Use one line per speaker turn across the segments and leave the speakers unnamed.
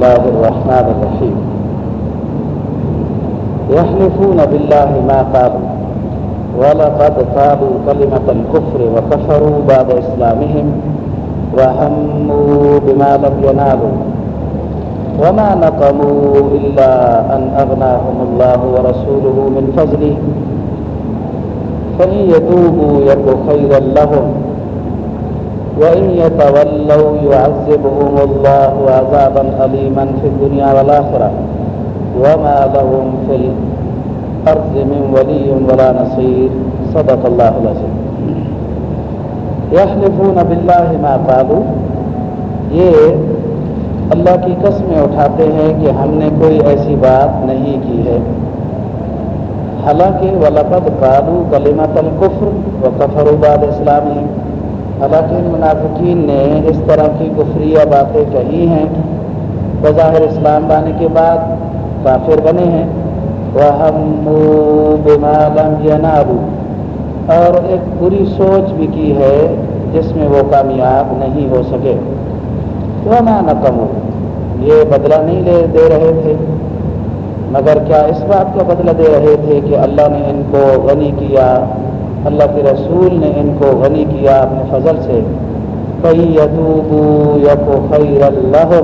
الله الرحمن الرحيم يحلفون بالله ما قالوا ولقد قالوا كلمة الكفر وكفروا بعد إسلامهم وهموا بما لم ينالوا وما نقموا إلا أن أغناهم الله ورسوله من فضله فإن يتوبوا يكو خيرا لهم وَإِنْ يَتَوَلَّوْا يُعَذِّبْهُمُ اللَّهُ عَذَابًا أَلِيمًا فِي الدُّنْيَا وَالْآخِرَةِ وَمَا لَهُمْ فِي الْأَرْضِ مِنْ وَلِيٍّ وَلَا نَصِيرٍ صدق الله العظيم يحلفون بالله ما قالوا یہ اللہ کی قسمیں اٹھاتے ہیں کہ ہم نے کوئی ایسی بات نہیں کی ہے حالانکہ ولاقد قالو کلیمہ تل قفر و کفر اباد اسلامی حالانکہ منافقین نے اس طرح کی کفریہ باتیں کہی ہیں بظاہر اسلام لانے کے بعد کافر بنے ہیں وہ اور ایک بری سوچ بھی کی ہے جس میں وہ کامیاب نہیں ہو سکے وہ میں نقم یہ بدلہ نہیں لے دے رہے تھے مگر کیا اس بات کا بدلہ دے رہے تھے کہ اللہ نے ان کو غنی کیا اللہ کے رسول نے ان کو غنی کیا اپنے فضل سے کئی یتو خیر اللہ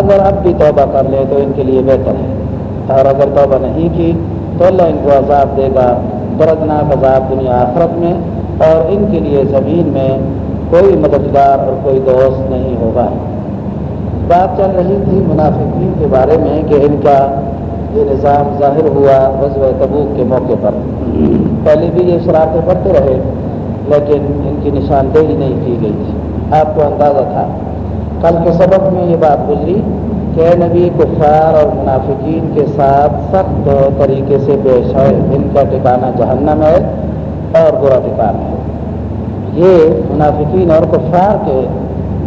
اگر اب بھی توبہ کر لیں تو ان کے لیے بہتر ہے اور اگر توبہ نہیں کی تو اللہ ان کو عذاب دے گا دردناک عذاب دنیا آخرت میں اور ان کے لیے زمین میں کوئی مددگار اور کوئی دوست نہیں ہوگا بات چل رہی تھی منافقین کے بارے میں کہ ان کا یہ نظام ظاہر ہوا غزوہ تبو کے موقع پر پہلے بھی یہ شرارتیں پڑھتے رہے لیکن ان کی نشاندہی نہیں کی گئی تھی آپ کو اندازہ تھا کل کے سبق میں یہ بات گزری کہ نبی کفار اور منافقین کے ساتھ سخت طریقے سے پیش ہے ان کا ٹھکانہ جہنم ہے اور برا ٹھکانا ہے یہ منافقین اور کفار کے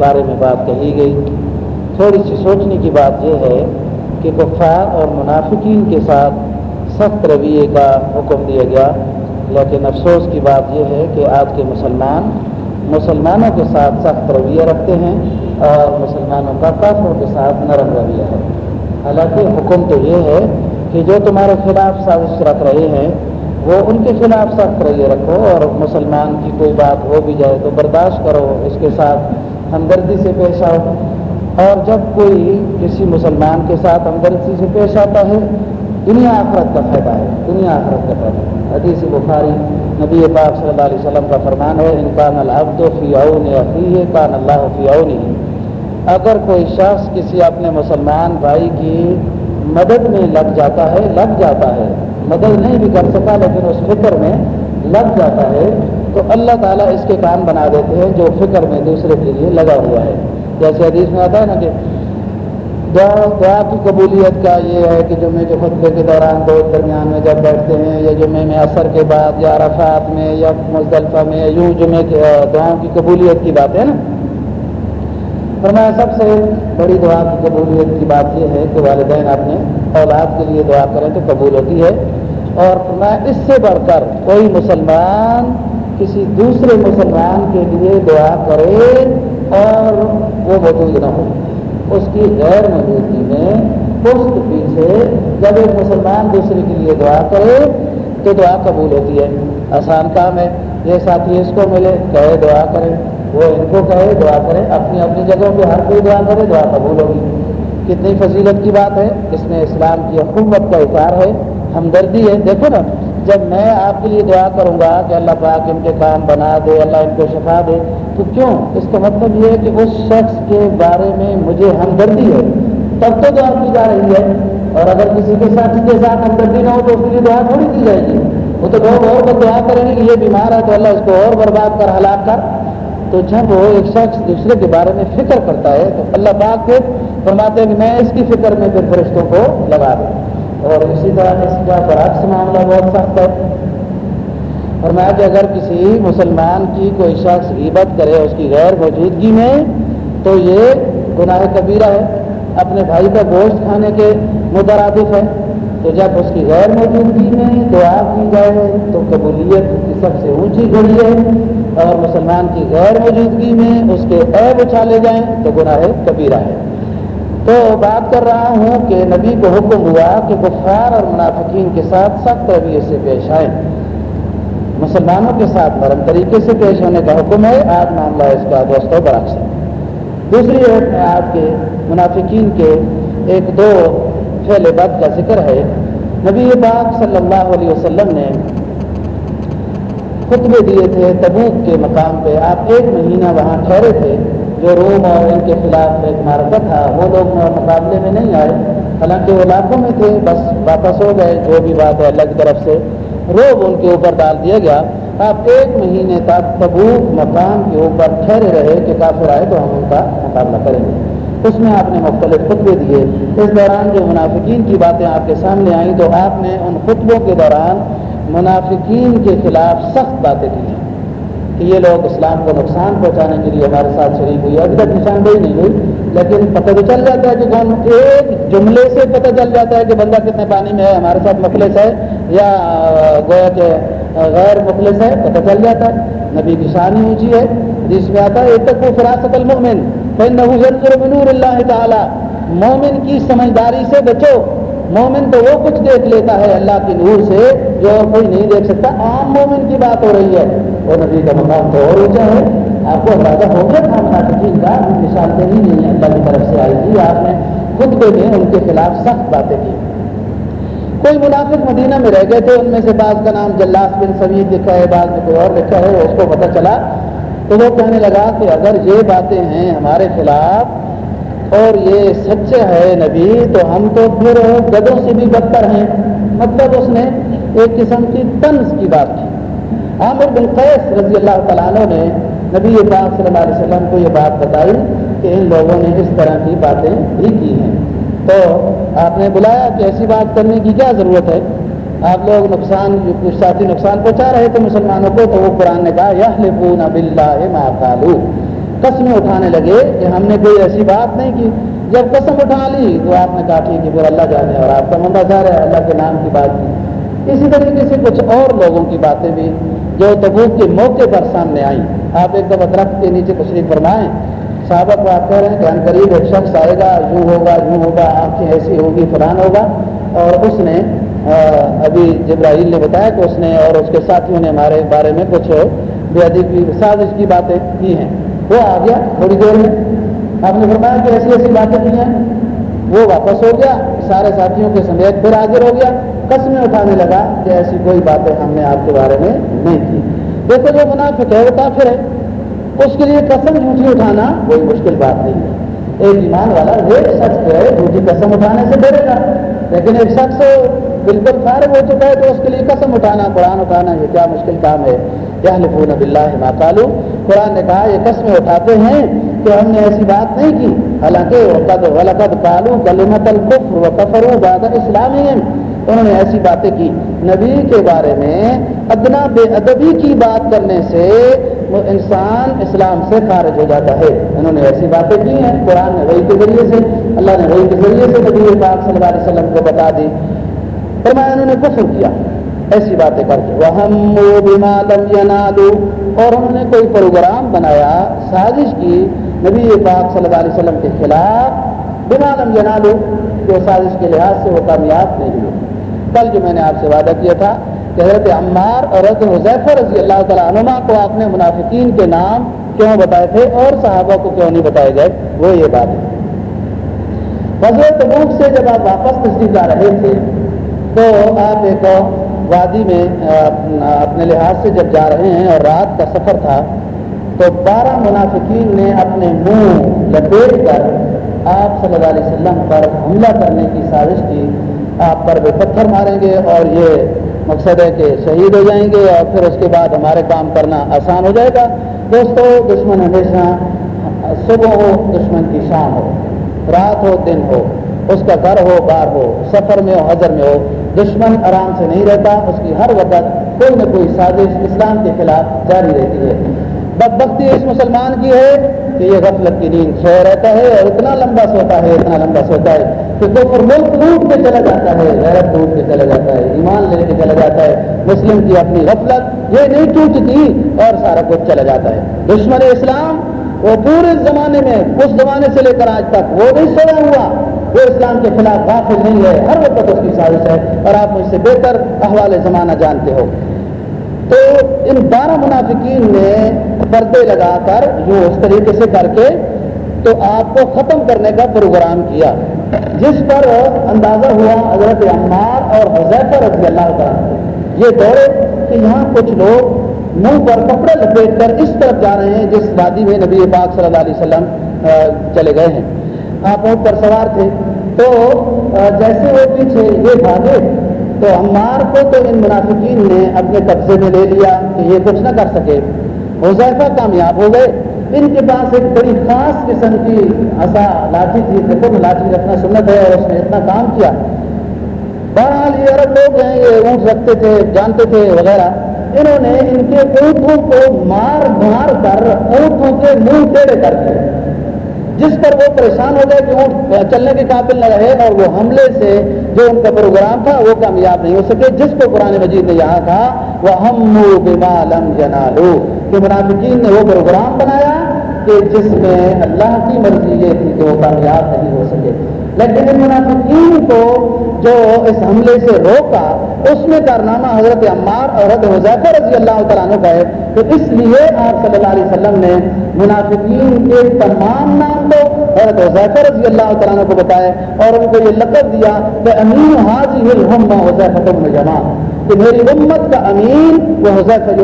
بارے میں بات کہی گئی تھوڑی سی سوچنے کی بات یہ ہے کہ کفار اور منافقین کے ساتھ سخت رویے کا حکم دیا گیا لیکن افسوس کی بات یہ ہے کہ آج کے مسلمان مسلمانوں کے ساتھ سخت رویہ رکھتے ہیں اور مسلمانوں کا کافروں کے ساتھ نرم رویہ ہے حالانکہ حکم تو یہ ہے کہ جو تمہارے خلاف سازش رکھ رہے ہیں وہ ان کے خلاف سخت رویہ رکھو اور مسلمان کی کوئی بات ہو بھی جائے تو برداشت کرو اس کے ساتھ ہمدردی سے پیش آؤ اور جب کوئی کسی مسلمان کے ساتھ ہمدردی سے پیش آتا ہے دنیا آخرت کا فائدہ ہے دنیا آخرت کا فائدہ ہے بخاری نبی پاک صلی اللہ علیہ وسلم کا فرمان ہے ان پان فی نے فی پان اللہ فی نہیں اگر کوئی شخص کسی اپنے مسلمان بھائی کی مدد میں لگ جاتا ہے لگ جاتا ہے مدد نہیں بھی کر سکا لیکن اس فکر میں لگ جاتا ہے تو اللہ تعالیٰ اس کے کان بنا دیتے ہیں جو فکر میں دوسرے کے لیے لگا ہوا ہے جیسے حدیث میں آتا ہے نا کہ دعا دعا کی قبولیت کا یہ ہے کہ جمعے کے خطبے کے دوران دو درمیان میں جب بیٹھتے ہیں یا جمعے میں اثر کے بعد یا عرفات میں یا مزدلفہ میں یوں جمعے کے دعاؤں کی قبولیت کی بات ہے نا میں سب سے بڑی دعا کی قبولیت کی بات یہ ہے کہ والدین اپنے اولاد کے لیے دعا کریں تو قبول ہوتی ہے اور میں اس سے بڑھ کر کوئی مسلمان کسی دوسرے مسلمان کے لیے دعا کرے اور وہ موجود نہ ہو اس کی غیر موجودگی میں پشت پیچھے جب ایک مسلمان دوسرے کے لیے دعا کرے تو دعا قبول ہوتی ہے آسان کام ہے یہ ساتھی اس کو ملے کہے دعا کرے وہ ان کو کہے دعا کرے اپنی اپنی جگہوں پہ ہر کوئی دعا کرے دعا قبول ہوگی کتنی فضیلت کی بات ہے اس میں اسلام کی حکومت کا اظہار ہے ہمدردی ہے دیکھو نا جب میں آپ کے لیے دعا کروں گا کہ اللہ پاک ان کے کام بنا دے اللہ ان کو شفا دے تو کیوں اس کا مطلب یہ ہے کہ اس شخص کے بارے میں مجھے ہمدردی ہے تب تو دعا کی جا رہی ہے اور اگر کسی کے ساتھ کے ساتھ ہمدردی نہ ہو تو اس کے لیے دعا تھوڑی کی جائے گی وہ تو لوگ اور دعا کریں گے کہ یہ بیمار ہے تو اللہ اس کو اور برباد کر ہلاک کر تو جب وہ ایک شخص دوسرے کے بارے میں فکر کرتا ہے تو اللہ پاک فرماتے ہیں کہ میں اس کی فکر میں پھر فرشتوں کو لگا دوں اور اسی طرح اس کا برعکس معاملہ بہت سخت ہے اور میں کہ اگر کسی مسلمان کی کوئی شخص عبت کرے اس کی غیر موجودگی میں تو یہ گناہ کبیرہ ہے اپنے بھائی کا گوشت کھانے کے مترادف ہے تو جب اس کی غیر موجودگی میں دعا کی جائے تو قبولیت کی سب سے اونچی گڑی ہے اور مسلمان کی غیر موجودگی میں اس کے عیب اچھالے جائیں تو گناہ کبیرہ ہے تو بات کر رہا ہوں کہ نبی کو حکم ہوا کہ کفار اور منافقین کے ساتھ سخت رویے سے پیش آئے مسلمانوں کے ساتھ نرم طریقے سے پیش ہونے کا حکم ہے آج معاملہ اس کا دوستوں ہے دوسری میں آپ کے منافقین کے ایک دو پھیلے بد کا ذکر ہے نبی پاک صلی اللہ علیہ وسلم نے خطبے دیے تھے تبوک کے مقام پہ آپ ایک مہینہ وہاں ٹھہرے تھے جو روم اور ان کے خلاف ایک مارکا تھا وہ لوگ مقابلے میں نہیں آئے حالانکہ وہ علاقوں میں تھے بس واپس ہو گئے جو بھی بات ہے الگ طرف سے روب ان کے اوپر ڈال دیا گیا آپ ایک مہینے تک تبوک مقام کے اوپر ٹھہرے رہے کہ کافر آئے تو ہم ان کا مقابلہ کریں گے اس میں آپ نے مختلف خطبے دیے اس دوران جو منافقین کی باتیں آپ کے سامنے آئیں تو آپ نے ان خطبوں کے دوران منافقین کے خلاف سخت باتیں کی ہیں کہ یہ لوگ اسلام کو نقصان پہنچانے کے لیے ہمارے ساتھ شریک ہوئی ابھی تک نشاندہی نہیں ہوئی لیکن پتہ تو چل جاتا ہے کہ ایک جملے سے پتہ چل جاتا ہے کہ بندہ کتنے پانی میں ہے ہمارے ساتھ مخلص ہے یا گویا کہ غیر مخلص ہے پتہ چل جاتا ہے نبی کی شانی اونچی ہے جس میں آتا ہے ایک تک فراست المومن مومن پہ نبر اللہ تعالیٰ مومن کی سمجھداری سے بچو مومن تو وہ کچھ دیکھ لیتا ہے اللہ کی نور سے جو کوئی نہیں دیکھ سکتا عام مومن کی بات ہو رہی ہے وہ نبی کا مقام تو اور اونچا ہے آپ کو اندازہ ہو گیا تھا کا نشاندہی نہیں ہے اللہ کی طرف سے آئی تھی آپ نے خود کو دیں ان کے خلاف سخت باتیں کی کوئی منافق مدینہ میں رہ گئے تھے ان میں سے بعض کا نام جلاس بن سمیت لکھا ہے بعض میں کوئی اور لکھا ہے اس کو پتہ چلا تو وہ کہنے لگا کہ اگر یہ باتیں ہیں ہمارے خلاف اور یہ سچے ہے نبی تو ہم تو پھر گدوں سے بھی بدتر ہیں مطلب اس نے ایک قسم کی تنز کی بات کی عامر بن قیس رضی اللہ تعالیٰ عنہ نے نبی صلی اللہ علیہ وسلم کو یہ بات بتائی کہ ان لوگوں نے اس طرح کی باتیں بھی کی ہیں تو آپ نے بلایا کہ ایسی بات کرنے کی کیا ضرورت ہے آپ لوگ نقصان کچھ ساتھی نقصان پہنچا رہے تھے مسلمانوں کو تو وہ قرآن نے کہا یا بلّہ ماتالو قسم اٹھانے لگے کہ ہم نے کوئی ایسی بات نہیں کی جب قسم اٹھا لی تو آپ نے کہا ٹھیک ہے پھر اللہ جانے اور آپ کا منڈا ظاہر ہے اللہ کے نام کی بات کی اسی طریقے سے کچھ اور لوگوں کی باتیں بھی جو تبو کے موقع پر سامنے آئی آپ ایک دفعہ درخت کے نیچے تشریف صحابہ صاحب آپ کہہ رہے ہیں کہ ہم قریب ایک شخص آئے گا یوں ہوگا یوں ہوگا آپ کی ایسی ہوگی فران ہوگا اور اس نے ابھی جبراہیل نے بتایا کہ اس نے اور اس کے ساتھیوں نے ہمارے بارے میں کچھ بے ادیب کی سازش کی باتیں کی ہیں وہ آ گیا تھوڑی دیر میں آپ نے فرمایا کہ ایسی ایسی باتیں کی ہیں وہ واپس ہو گیا سارے ساتھیوں کے سمیت پھر حاضر ہو گیا قسمیں اٹھانے لگا کہ ایسی کوئی باتیں ہم نے آپ کے بارے میں نہیں کی دیکھو جو منافق ہے وہ کافر ہے اس کے لیے قسم جھوٹی اٹھانا کوئی مشکل بات نہیں ہے ایک ایمان والا ایک شخص جو ہے جھوٹی قسم اٹھانے سے ڈرے گا لیکن ایک شخص بالکل فارغ ہو چکا ہے تو اس کے لیے قسم اٹھانا قرآن اٹھانا یہ کیا مشکل کام ہے یحلفون باللہ ما قالو قرآن نے کہا یہ قسمیں اٹھاتے ہیں کہ ہم نے ایسی بات نہیں کی حالانکہ وقد ولقد قالو کلمت الکفر وکفروا بعد اسلامہم انہوں نے ایسی باتیں کی نبی کے بارے میں ادنا بے ادبی کی بات کرنے سے وہ انسان اسلام سے خارج ہو جاتا ہے انہوں نے ایسی باتیں کی ہیں قرآن نے وہی کے ذریعے سے اللہ نے وہی کے ذریعے سے نبی پاک صلی اللہ علیہ وسلم کو بتا دی فرمایا انہوں نے کفر کیا ایسی باتیں کر کے وہ بنا دم ینا اور ہم نے کوئی پروگرام بنایا سازش کی نبی پاک صلی اللہ علیہ وسلم کے خلاف بنا دم ینا جو سازش کے لحاظ سے وہ کامیاب نہیں ہوئے کل جو میں نے آپ سے وعدہ کیا تھا کہ حضرت عمار اور حضرت حضیفہ رضی اللہ تعالیٰ عنما کو آپ نے منافقین کے نام کیوں بتائے تھے اور صحابہ کو کیوں نہیں بتائے گئے وہ یہ بات ہے حضرت تبوک سے جب آپ واپس تشریف جا رہے تھے تو آپ ایک وادی میں اپنے لحاظ سے جب جا رہے ہیں اور رات کا سفر تھا تو بارہ منافقین نے اپنے منہ لپیٹ کر آپ صلی اللہ علیہ وسلم پر حملہ کرنے کی سازش کی آپ پر وہ پتھر ماریں گے اور یہ مقصد ہے کہ شہید ہو جائیں گے اور پھر اس کے بعد ہمارے کام کرنا آسان ہو جائے گا دوستوں دشمن ہمیشہ صبح ہو دشمن کی شام ہو رات ہو دن ہو اس کا گھر ہو بار ہو سفر میں ہو حضر میں ہو دشمن آرام سے نہیں رہتا اس کی ہر وقت کوئی نہ کوئی سازش اسلام کے خلاف جاری رہتی ہے بد اس مسلمان کی ہے کہ یہ غفلت کی نیند سو رہتا ہے اور اتنا لمبا سوتا ہے اتنا لمبا سوتا ہے کہ تو پر ملک ٹوٹ کے چلا جاتا ہے غیرت ٹوٹ کے چلا جاتا ہے ایمان لے کے چلا جاتا ہے مسلم کی اپنی غفلت یہ نہیں ٹوٹتی اور سارا کچھ چلا جاتا ہے دشمن اسلام وہ پورے زمانے میں اس زمانے سے لے کر آج تک وہ بھی سویا ہوا وہ اسلام کے خلاف غافل نہیں ہے ہر وقت اس کی سازش ہے اور آپ مجھ سے بہتر احوال زمانہ جانتے ہو تو ان بارہ منافقین نے پردے لگا کر جو اس طریقے سے کر کے تو آپ کو ختم کرنے کا پروگرام کیا جس پر اندازہ ہوا حضرت عمار اور رضی اللہ کا یہ کہ یہاں کچھ لوگ منہ پر کپڑے لپیٹ کر اس طرف جا رہے ہیں جس وادی میں نبی پاک صلی اللہ علیہ وسلم چلے گئے ہیں آپ پر سوار تھے تو جیسے وہ پیچھے یہ بھاگے تو ہمار کو تو ان منافقین نے اپنے قبضے میں لے لیا کہ یہ کچھ نہ کر سکے حذیفہ ذائقہ کامیاب ہو گئے ان کے پاس ایک بڑی خاص قسم کی لاٹھی تھی نپ لاٹھی رکھنا سنت ہے اور اس نے اتنا کام کیا بہرحال یہ عرب لوگ ہیں یہ اونٹ رکھتے تھے جانتے تھے وغیرہ انہوں نے ان کے اونٹوں کو مار مار کر اونٹوں کے منہ ٹیڑے کر دیے جس پر وہ پریشان ہو گئے کہ وہ چلنے کے قابل نہ رہے اور وہ حملے سے جو ان کا پروگرام تھا وہ کامیاب نہیں ہو سکے جس کو قرآن مجید نے یہاں کہا وہ ہم جنا جنالو کہ منافقین نے وہ پروگرام بنایا کہ جس میں اللہ کی مرضی یہ تھی کہ وہ کامیاب نہیں ہو لیکن منافقین کو جو اس حملے سے روکا اس میں کارنامہ حضرت عمار اور حضرت حضیفہ رضی اللہ تعالیٰ کا ہے تو اس لیے آپ صلی اللہ علیہ وسلم نے منافقین کے تمام نام کو حضرت رضی اللہ تعالیٰ کو بتائے اور ان کو یہ لقب دیا کہ امین حاضی جمع کہ میری امت کا امین وہ حضیفہ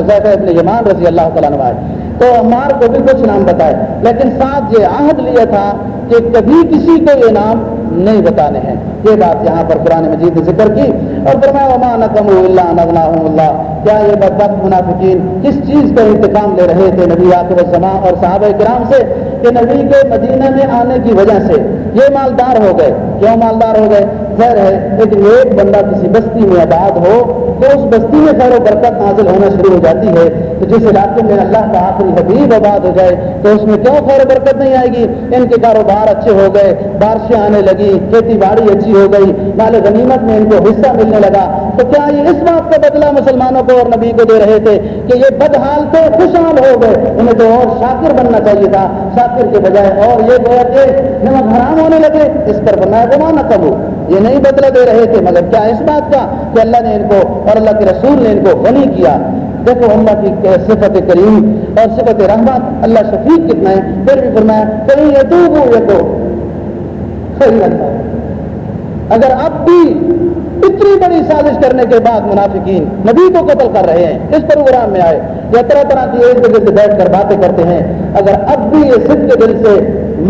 ابن رضی اللہ تعالیٰ ہے تو عمار کو بھی کچھ نام بتائے لیکن ساتھ یہ عہد لیا تھا کہ کبھی کسی کو یہ نام نہیں بتانے ہیں یہ بات یہاں پر قرآن مجید نے ذکر کی اور فرمایا وما اللہ نبل اللہ کیا یہ بدبخت منافقین کس چیز کا انتقام لے رہے تھے نبی وسلم اور صحابہ کرام سے کہ نبی کے مدینہ میں آنے کی وجہ سے یہ مالدار ہو گئے کیوں مالدار ہو گئے خیر ہے لیکن ایک بندہ کسی بستی میں آباد ہو تو اس بستی میں خیر و برکت حاصل ہونا شروع ہو جاتی ہے تو جس علاقے میں اللہ کا آخری حبیب آباد ہو جائے تو اس میں کیوں خیر و برکت نہیں آئے گی ان کے کاروبار اچھے ہو گئے بارشیں آنے لگی کھیتی باڑی اچھی ہو گئی مال غنیمت میں ان کو حصہ ملنے لگا تو کیا یہ اس بات کا بدلا مسلمانوں کو اور نبی کو دے رہے تھے کہ یہ بدحال تو خوشحال ہو گئے انہیں تو اور شاکر بننا چاہیے تھا شاکر کے بجائے اور یہ نمک حرام ہونے لگے اس پر بننا گما نہ کبو یہ نہیں بدلا دے رہے تھے مگر کیا اس بات کا کہ اللہ نے ان کو اور اللہ کے رسول نے ان کو غنی کیا دیکھو کی صفت کریم اور صفت رحمت اللہ شفیق کتنا ہے پھر بھی فرمایا کہیں یہ یہ تو تو اگر اب بھی اتنی بڑی سازش کرنے کے بعد منافقین نبی کو قتل کر رہے ہیں اس پروگرام میں آئے یا طرح طرح کی ایک دوسرے سے بیٹھ کر باتیں کرتے ہیں اگر اب بھی یہ سب کے دل سے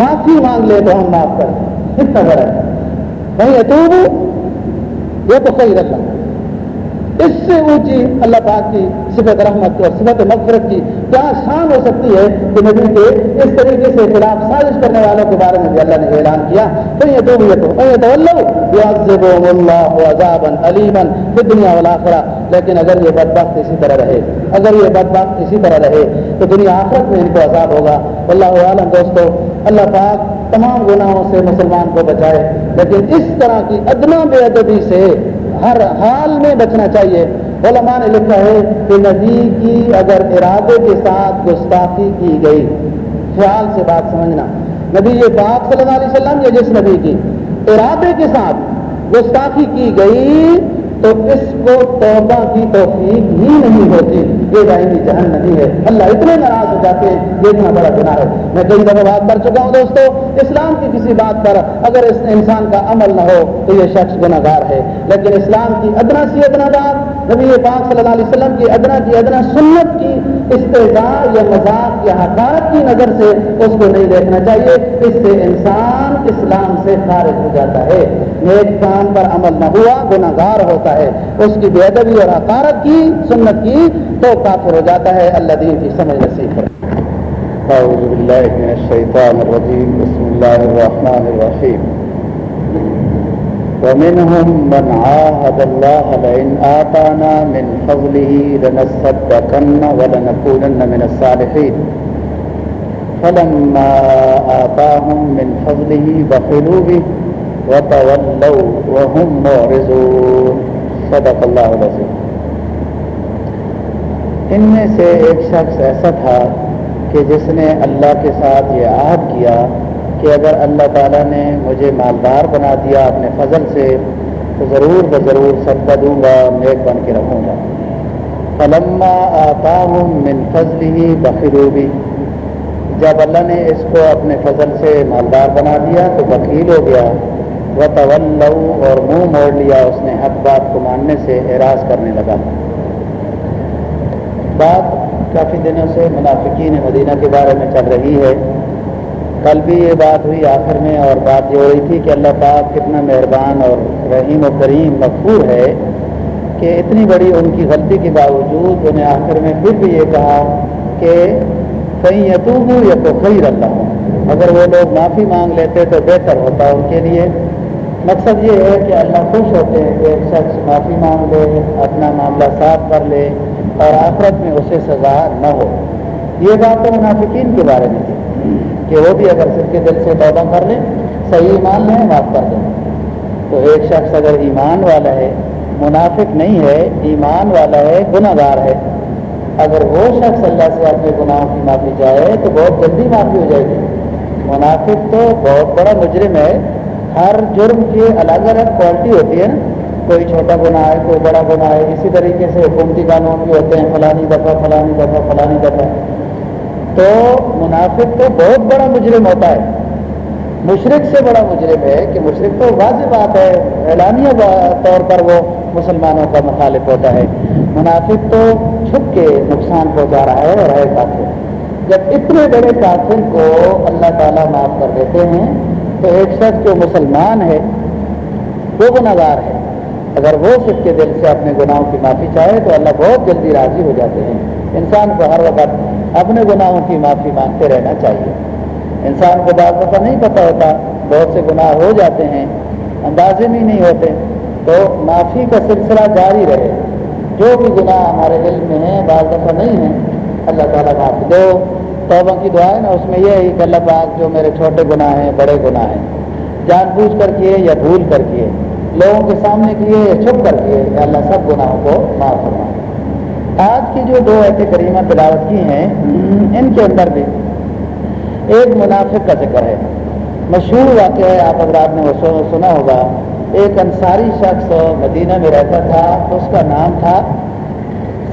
معافی مانگ لے تو ہم معاف کریں اتنا بڑا ہے اطوب یہ تو خیر اللہ اس سے اونچی اللہ پاک کی صفت رحمت کی اور صفت مغفرت کی کیا شان ہو سکتی ہے کہ نبی کے اس طریقے سے خلاف سازش کرنے والوں کے بارے میں بھی اللہ نے اعلان کیا کہیں یہ تو یہ تو عزاب علیمن پھر دنیا والا لیکن اگر یہ بد بخت اسی طرح رہے اگر یہ بد بخت اسی طرح رہے تو دنیا آخرت میں ان کو عذاب ہوگا اللہ عالم دوستو اللہ پاک تمام گناہوں سے مسلمان کو بچائے لیکن اس طرح کی ادنا بے ادبی سے ہر حال میں بچنا چاہیے علماء نے لکھا ہے کہ نبی کی اگر ارادے کے ساتھ گستاخی کی گئی خیال سے بات سمجھنا نبی یہ بات صلی اللہ علیہ وسلم یا جس نبی کی ارادے کے ساتھ گستاخی کی گئی تو اس کو توبہ کی توفیق ہی نہیں ہوتی یہ جائیں جہن نہیں ہے اللہ اتنے ناراض ہو جاتے ہیں یہ اتنا بڑا گناہ ہے میں کئی دفعہ بات کر چکا ہوں دوستو اسلام کی کسی بات پر اگر اس انسان کا عمل نہ ہو تو یہ شخص گناگار ہے لیکن اسلام کی ادنا سی ادنا بات نبی پاک صلی اللہ علیہ وسلم کی ادنا کی ادنا سنت کی استدار یا مذاق یا حکارت کی نظر سے اس کو نہیں دیکھنا چاہیے اس سے انسان اسلام سے خارج ہو جاتا ہے نیک کام پر عمل نہ ہوا گناگار ہوتا ہے اس کی بے ادبی اور عقارت کی سنت کی تو کافر ہو جاتا ہے اللہ دین کی سمجھ نصیب ہے اعوذ باللہ من الشیطان الرجیم بسم اللہ الرحمن الرحیم ومنہم من عاہد اللہ لئن آتانا من فضلہی لنصدقن ولنکونن من الصالحین فلما آتاہم من فضلہی بخلو بھی وتولو وهم معرضون صدق اللہ علیہ ان میں سے ایک شخص ایسا تھا کہ جس نے اللہ کے ساتھ یہ عہد کیا کہ اگر اللہ تعالیٰ نے مجھے مالدار بنا دیا اپنے فضل سے تو ضرور ب ضرور سب دوں گا نیک بن کے رکھوں گا فلما آتا ہوں فضل ہی بخیروبی جب اللہ نے اس کو اپنے فضل سے مالدار بنا دیا تو وکیل ہو گیا و طول اور منہ موڑ لیا اس نے حق بات کو ماننے سے اعراض کرنے لگا بات کافی دنوں سے منافقین مدینہ کے بارے میں چل رہی ہے کل بھی یہ بات ہوئی آخر میں اور بات یہ ہو رہی تھی کہ اللہ پاک کتنا مہربان اور رحیم و کریم مقبول ہے کہ اتنی بڑی ان کی غلطی کے باوجود انہیں آخر میں پھر بھی یہ کہا کہ کہیں یتوبو یا تو خیر اللہ اگر وہ لوگ معافی مانگ لیتے تو بہتر ہوتا ان کے لیے مقصد یہ ہے کہ اللہ خوش ہوتے ہیں کہ ایک شخص معافی مانگ لے اپنا معاملہ صاف کر لے اور آفرت میں اسے سزا نہ ہو یہ بات تو منافقین کے بارے میں تھی کہ وہ بھی اگر سب کے دل سے توبہ کر لیں صحیح ایمان لیں معاف کر دیں تو ایک شخص اگر ایمان والا ہے منافق نہیں ہے ایمان والا ہے گناہ گار ہے اگر وہ شخص اللہ سے اپنے گناہوں کی معافی چاہے تو بہت جلدی معافی ہو جائے گی منافق تو بہت بڑا مجرم ہے ہر جرم کی الگ الگ کوالٹی ہوتی ہے نا کوئی چھوٹا گناہ ہے کوئی بڑا گناہ ہے اسی طریقے سے حکومتی قانون بھی ہوتے ہیں فلانی دفعہ فلانی دفعہ فلانی دفعہ تو منافق تو بہت بڑا مجرم ہوتا ہے مشرق سے بڑا مجرم ہے کہ مشرق تو واضح بات ہے اعلانیہ طور پر وہ مسلمانوں کا مخالف ہوتا ہے منافق تو چھپ کے نقصان پہنچا رہا ہے اور ہے کافی جب اتنے بڑے کافر کو اللہ تعالیٰ معاف کر دیتے ہیں تو ایک شخص جو مسلمان ہے وہ گناہ گار ہے اگر وہ سب کے دل سے اپنے گناہوں کی معافی چاہے تو اللہ بہت جلدی راضی ہو جاتے ہیں انسان کو ہر وقت اپنے گناہوں کی معافی مانگتے رہنا چاہیے انسان کو بعض دفعہ نہیں پتا ہوتا بہت سے گناہ ہو جاتے ہیں اندازے بھی نہیں ہوتے تو معافی کا سلسلہ جاری رہے جو بھی گناہ ہمارے دل میں ہیں بعض دفعہ نہیں ہیں اللہ تعالیٰ معاف دو توبہ کی دعا ہے نا اس میں یہ ہے کہ اللہ پاک جو میرے چھوٹے گناہ ہیں بڑے گناہ ہیں جان بوجھ کر کیے یا بھول کر کیے لوگوں کے سامنے کیے یا چھپ کر کیے یا اللہ سب گناہوں کو معاف کرنا آج کی جو دو ایسے کریمہ تلاوت کی ہیں ان کے اندر بھی ایک منافق کا ذکر ہے مشہور واقعہ ہے آپ اگر آپ نے سنا ہوگا ایک انصاری شخص مدینہ میں رہتا تھا اس کا نام تھا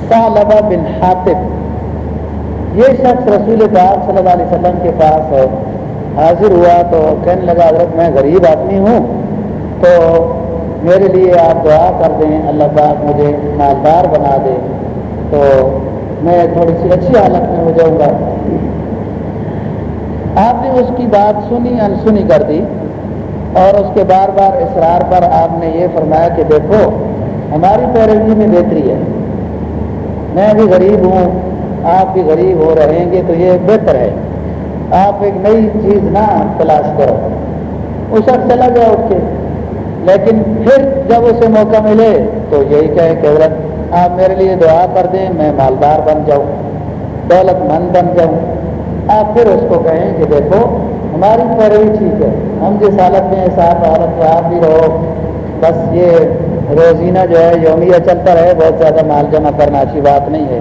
بن حاطب یہ شخص رسول پاک صلی اللہ علیہ وسلم کے پاس حاضر ہوا تو کہنے لگا حضرت میں غریب آدمی ہوں تو میرے لیے آپ دعا کر دیں اللہ پاک مجھے مالدار بنا دے تو میں تھوڑی سی اچھی حالت میں ہو جاؤں گا آپ نے اس کی بات سنی انسنی کر دی اور اس کے بار بار اصرار پر آپ نے یہ فرمایا کہ دیکھو ہماری پیروی میں بہتری ہے میں بھی غریب ہوں آپ بھی غریب ہو رہیں گے تو یہ بہتر ہے آپ ایک نئی چیز نہ تلاش کرو اس وقت چلا گیا اٹھ کے لیکن پھر جب اسے موقع ملے تو یہی کہے کہ حضرت آپ میرے لیے دعا کر دیں میں مالدار بن جاؤں دولت مند بن جاؤں آپ پھر اس کو کہیں کہ دیکھو ہماری پیروی ٹھیک ہے ہم جس حالت میں صاف حالت میں آپ بھی رہو بس یہ روزینہ جو ہے یومیہ چلتا رہے بہت زیادہ مال جمع کرنا اچھی بات نہیں ہے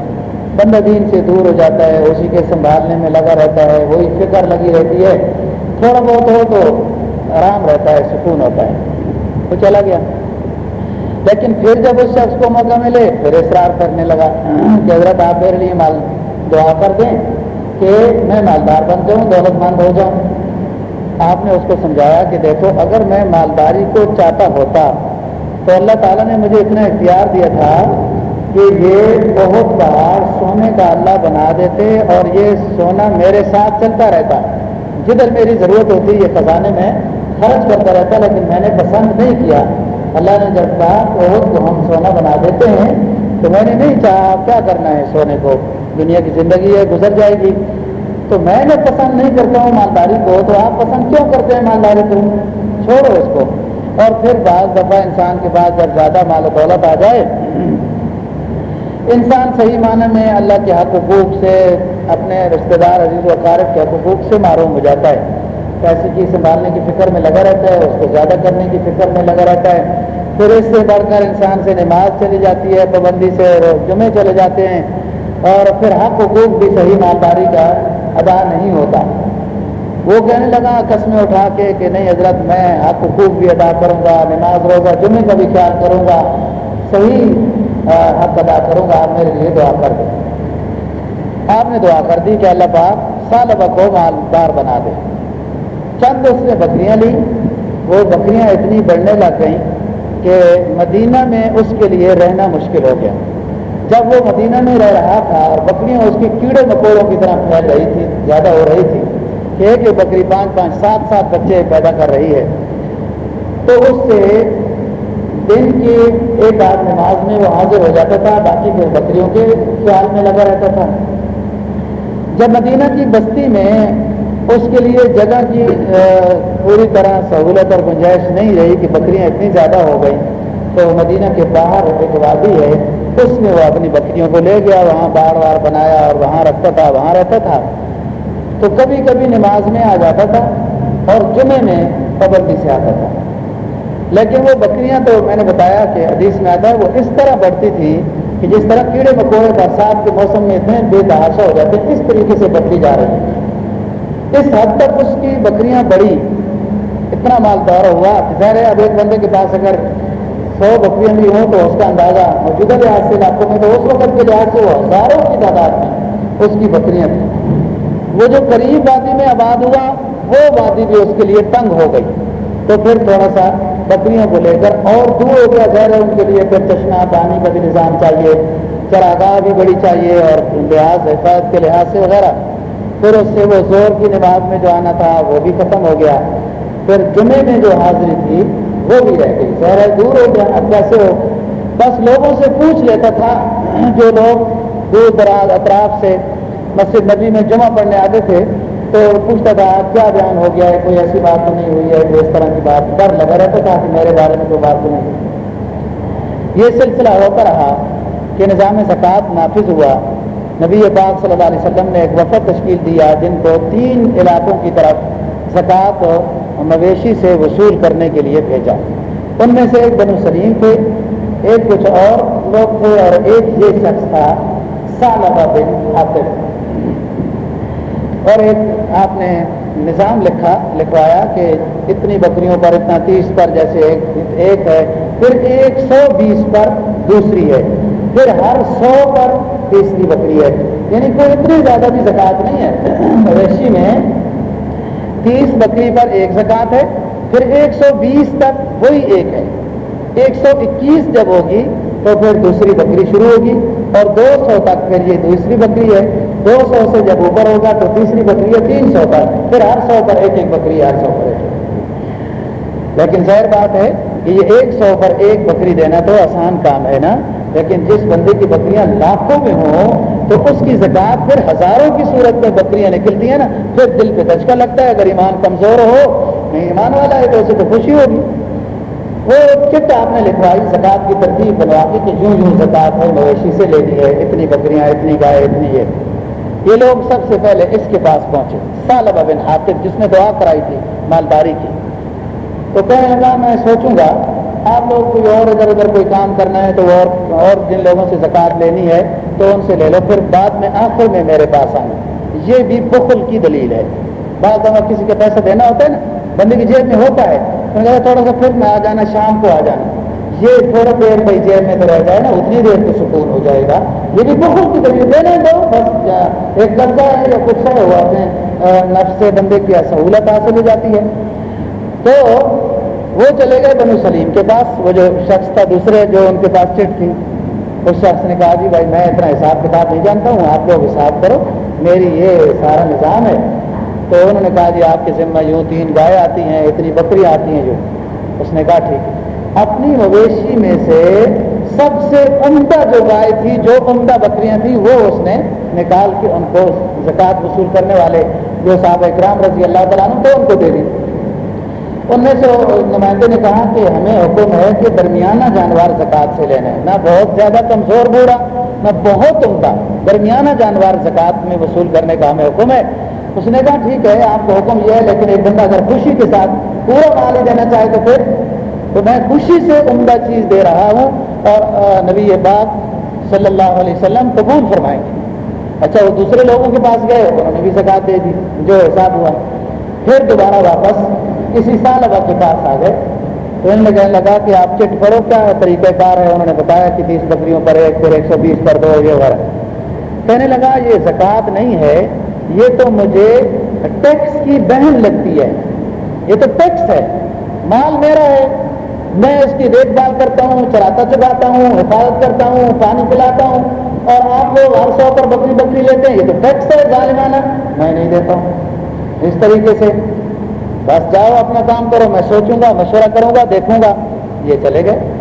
بندہ دین سے دور ہو جاتا ہے اسی کے سنبھالنے میں لگا رہتا ہے وہی فکر لگی رہتی ہے تھوڑا بہت ہو تو آرام رہتا ہے سکون ہوتا ہے وہ چلا گیا لیکن پھر جب اس شخص کو موقع ملے پھر اصرار کرنے لگا کہ حضرت آپ میرے لیے مال دعا کر دیں کہ میں مالدار بن جاؤں دولت مند ہو جاؤں آپ نے اس کو سمجھایا کہ دیکھو اگر میں مالداری کو چاہتا ہوتا تو اللہ تعالیٰ نے مجھے اتنا اختیار دیا تھا کہ یہ بہت بار سونے کا اللہ بنا دیتے اور یہ سونا میرے ساتھ چلتا رہتا جدھر میری ضرورت ہوتی یہ خزانے میں خرچ کرتا رہتا لیکن میں نے پسند نہیں کیا اللہ نے جب کہا بہت ہم سونا بنا دیتے ہیں تو میں نے نہیں چاہا کیا کرنا ہے سونے کو دنیا کی زندگی ہے گزر جائے گی تو میں نے پسند نہیں کرتا ہوں مالداری کو تو آپ پسند کیوں کرتے ہیں مالداری کو چھوڑو اس کو اور پھر بعض دفعہ انسان کے پاس جب زیادہ مال و دولت آ جائے انسان صحیح معنی میں اللہ کے حق حقوق سے اپنے رشتہ دار عزیز و اقارب کے حقوق سے معروم ہو جاتا ہے پیسے کی سنبھالنے کی فکر میں لگا رہتا ہے اس کو زیادہ کرنے کی فکر میں لگا رہتا ہے پھر اس سے بڑھ کر انسان سے نماز چلی جاتی ہے پابندی سے جمعے چلے جاتے ہیں اور پھر حق حقوق بھی صحیح مالداری کا ادا نہیں ہوتا وہ کہنے لگا قسمیں اٹھا کے کہ نہیں حضرت میں حق حقوق بھی ادا کروں گا نماز روزہ جمعے کا بھی خیال کروں گا صحیح حق ہاں، ادا کروں گا آپ میرے لیے دعا کر دیں آپ نے دعا کر دی کہ اللہ پاک سال بکو مالدار بنا دے چند اس نے بکریاں لی وہ بکریاں اتنی بڑھنے لگ گئیں کہ مدینہ میں اس کے لیے رہنا مشکل ہو گیا جب وہ مدینہ میں رہ رہا تھا اور بکریاں اس کی کیڑے مکوڑوں کی طرح پھیل رہی تھی زیادہ ہو رہی تھی کہ ایک بکری پانچ پانچ سات سات بچے پیدا کر رہی ہے تو اس سے دن کی ایک آدھ نماز میں وہ حاضر ہو جاتا تھا باقی وہ بکریوں کے خیال میں لگا رہتا تھا جب مدینہ کی بستی میں اس کے لیے جگہ کی پوری طرح سہولت اور گنجائش نہیں رہی کہ بکریاں اتنی زیادہ ہو گئیں تو مدینہ کے باہر ایک وادی ہے اس میں وہ اپنی بکریوں کو لے گیا وہاں بار بار بنایا اور وہاں رکھتا تھا وہاں رہتا تھا تو کبھی کبھی نماز میں آ جاتا تھا اور جمعے میں پبندی سے آتا تھا لیکن وہ بکریاں تو میں نے بتایا کہ حدیث میں آتا ہے وہ اس طرح بڑھتی تھی کہ جس طرح کیڑے مکوڑے برسات کے موسم میں اتنے بے تحاشا ہو جاتے اس طریقے سے بکری جا رہی ہے اس حد تک اس کی بکریاں بڑی اتنا مالدار ہوا ظاہر ہے اب ایک بندے کے پاس اگر سو بکریاں بھی ہوں تو اس کا اندازہ موجودہ لحاظ سے علاقوں میں تو اس وقت کے لحاظ سے وہ ہزاروں کی تعداد میں اس کی بکریاں تھیں وہ جو قریب وادی میں آباد ہوا وہ وادی بھی اس کے لیے تنگ ہو گئی تو پھر تھوڑا سا بکریوں کو لے کر اور دور ہو گیا گھر ہے ان کے لیے پھر چشمہ پانی کا بھی نظام چاہیے چراغاہ بھی بڑی چاہیے اور لحاظ حفاظت کے لحاظ سے وغیرہ پھر اس سے وہ زور کی نماز میں جو آنا تھا وہ بھی ختم ہو گیا پھر جمعے میں جو حاضری تھی وہ بھی رہ گئی زہر دور ہو گیا اب کیسے ہو بس لوگوں سے پوچھ لیتا تھا جو لوگ دور دراز اطراف سے مسجد نبی میں جمع پڑھنے آتے تھے تو پوچھتا تھا کیا بیان ہو گیا ہے کوئی ایسی بات تو نہیں ہوئی ہے کوئی اس طرح کی بات پر لگا رہتا تھا کہ میرے بارے میں کوئی بات تو نہیں ہوئی یہ سلسلہ ہوتا رہا کہ نظام زکوٰۃ نافذ ہوا نبی پاک صلی اللہ علیہ وسلم نے ایک وفد تشکیل دیا جن کو تین علاقوں کی طرف زکوٰۃ مویشی سے وصول کرنے کے لیے بھیجا ان میں سے ایک بنو سلیم تھے ایک کچھ اور لوگ تھے اور ایک یہ شخص تھا بن حاطف اور ایک آپ نے نظام لکھا لکھوایا کہ اتنی بکریوں پر اتنا تیس پر جیسے ایک ایک ہے پھر ایک سو بیس پر دوسری ہے پھر ہر سو پر تیسری بکری ہے یعنی کوئی اتنی زیادہ بھی زکات نہیں ہے مویشی میں تیس بکری پر ایک زکوٰۃ ہے پھر ایک سو بیس تک وہی ایک ہے ایک سو اکیس جب ہوگی تو پھر دوسری بکری شروع ہوگی اور دو سو تک پھر یہ دوسری بکری ہے دو سو سے جب اوپر ہوگا تو تیسری بکری ہے تین سو پر پھر ہر سو پر ایک ایک بکری ہر سو پر ایک لیکن ظاہر بات ہے کہ یہ ایک سو پر ایک بکری دینا تو آسان کام ہے نا لیکن جس بندے کی بکریاں لاکھوں میں ہوں تو اس کی زکات پھر ہزاروں کی صورت میں بکریاں نکلتی ہیں نا پھر دل پہ دچکا لگتا ہے اگر ایمان کمزور ہو نہیں ایمان والا ہے تو اسے تو خوشی ہوگی وہ چٹ آپ نے لکھوائی زکات کی ترتیب بنوا دی کہ یوں یوں زکات ہے مویشی سے لے لی ہے اتنی بکریاں اتنی گائے اتنی یہ یہ لوگ سب سے پہلے اس کے پاس پہنچے سالبہ بن حاطف جس نے دعا کرائی تھی مالداری کی تو کہنے لگا میں سوچوں گا آپ لوگ کوئی اور ادھر ادھر کوئی کام کرنا ہے تو اور اور جن لوگوں سے زکات لینی ہے تو ان سے لے لو پھر بعد میں آخر میں میرے پاس آنا یہ بھی بخل کی دلیل ہے بعض دفعہ کسی کے پیسے دینا ہوتا ہے نا بندے کی جیب میں ہو پائے تھوڑا سا پھر میں آ جانا شام کو آ جانا یہ تھوڑا دیر بھائی جیب میں تو رہ جائے نا اتنی دیر تو سکون ہو جائے گا لیکن کی دے دینے دو بس ایک کرتا ہے یا کچھ ہے وہ اپنے نفس سے بندے کی سہولت حاصل ہو جاتی ہے تو وہ چلے گئے بنو سلیم کے پاس وہ جو شخص تھا دوسرے جو ان کے پاس چٹ تھی اس شخص نے کہا جی بھائی میں اتنا حساب کتاب نہیں جانتا ہوں آپ لوگ حساب کرو میری یہ سارا نظام ہے تو انہوں نے کہا جی آپ کے ذمہ یوں تین گائے آتی ہیں اتنی بکری آتی ہیں جو اس نے کہا ٹھیک ہے اپنی مویشی میں سے سب سے عمدہ جو گائے تھی جو عمدہ بکریاں تھیں وہ اس نے نکال کے ان کو زکوٰۃ وصول کرنے والے جو صاحب اکرام رضی اللہ تعالیٰ تو ان کو دے دی ان میں سے نمائندے نے کہا کہ ہمیں حکم ہے کہ درمیانہ جانور زکوٰۃ سے لینا ہے نہ بہت زیادہ کمزور بوڑھا نہ بہت عمدہ درمیانہ جانور زکوٰۃ میں وصول کرنے کا ہمیں حکم ہے اس نے کہا ٹھیک ہے آپ کو حکم یہ ہے لیکن ایک بندہ اگر خوشی کے ساتھ پورا مال ہی دینا چاہے تو پھر تو میں خوشی سے عمدہ چیز دے رہا ہوں اور نبی پاک بات صلی اللہ علیہ وسلم قبول فرمائیں گے اچھا وہ دوسرے لوگوں کے پاس گئے انہوں نے بھی زکات دے دی جو حساب ہوا پھر دوبارہ واپس اسی سال ابا کے پاس آ گئے تو انہوں نے کہنے لگا کہ آپ چٹ کرو کیا طریقہ کار ہے انہوں نے بتایا کہ تیس بکریوں پر ایک پھر ایک سو بیس پر دو یہ وغیرہ کہنے لگا یہ زکات نہیں ہے یہ تو مجھے ٹیکس کی بہن لگتی ہے یہ تو ٹیکس ہے مال میرا ہے میں اس کی دیکھ بھال کرتا ہوں چراتا چگاتا ہوں حفاظت کرتا ہوں پانی پلاتا ہوں اور آپ لوگ ہر سو پر بکری بکری لیتے ہیں یہ تو ٹیکس ہے ظالمانہ میں نہیں دیتا ہوں اس طریقے سے بس جاؤ اپنا کام کرو میں سوچوں گا مشورہ کروں گا دیکھوں گا یہ چلے گئے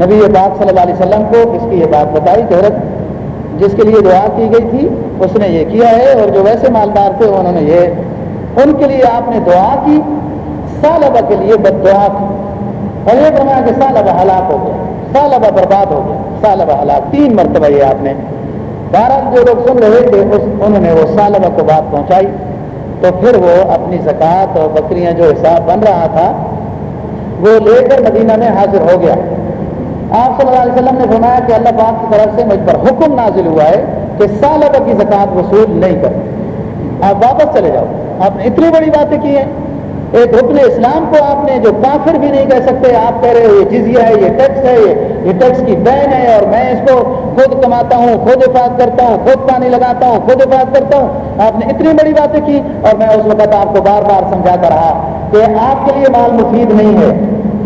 نبی یہ بات صلی اللہ علیہ وسلم کو اس کی یہ بات بتائی کہ رکھ جس کے لیے دعا کی گئی تھی اس نے یہ کیا ہے اور جو ویسے مالدار تھے انہوں نے یہ ان کے لیے آپ نے دعا کی سالبہ کے لیے بد دعا کی اور یہ فرمایا کہ سالبہ ہلاک ہو گیا سالبہ برباد ہو گیا سالبہ ہلاک تین مرتبہ یہ آپ نے بارہ جو لوگ سن رہے تھے اس انہوں نے وہ سالبہ کو بات پہنچائی تو پھر وہ اپنی زکوٰۃ اور بکریاں جو حساب بن رہا تھا وہ لے کر مدینہ میں حاضر ہو گیا آپ صلی اللہ علیہ وسلم نے فرمایا کہ اللہ پاک کی طرف سے مجھ پر حکم نازل ہوا ہے کہ سالبہ کی زکوٰۃ وصول نہیں کر آپ واپس چلے جاؤ آپ نے اتنی بڑی باتیں کی ہیں ایک رکن اسلام کو آپ نے جو کافر بھی نہیں کہہ سکتے آپ کہہ رہے ہو یہ جزیہ ہے یہ ٹیکس ہے یہ یہ ٹیکس کی بین ہے اور میں اس کو خود کماتا ہوں خود حفاظت کرتا ہوں خود پانی لگاتا ہوں خود حفاظت کرتا ہوں آپ نے اتنی بڑی باتیں کی اور میں اس وقت آپ کو بار بار سمجھاتا رہا کہ آپ کے لیے مال مفید نہیں ہے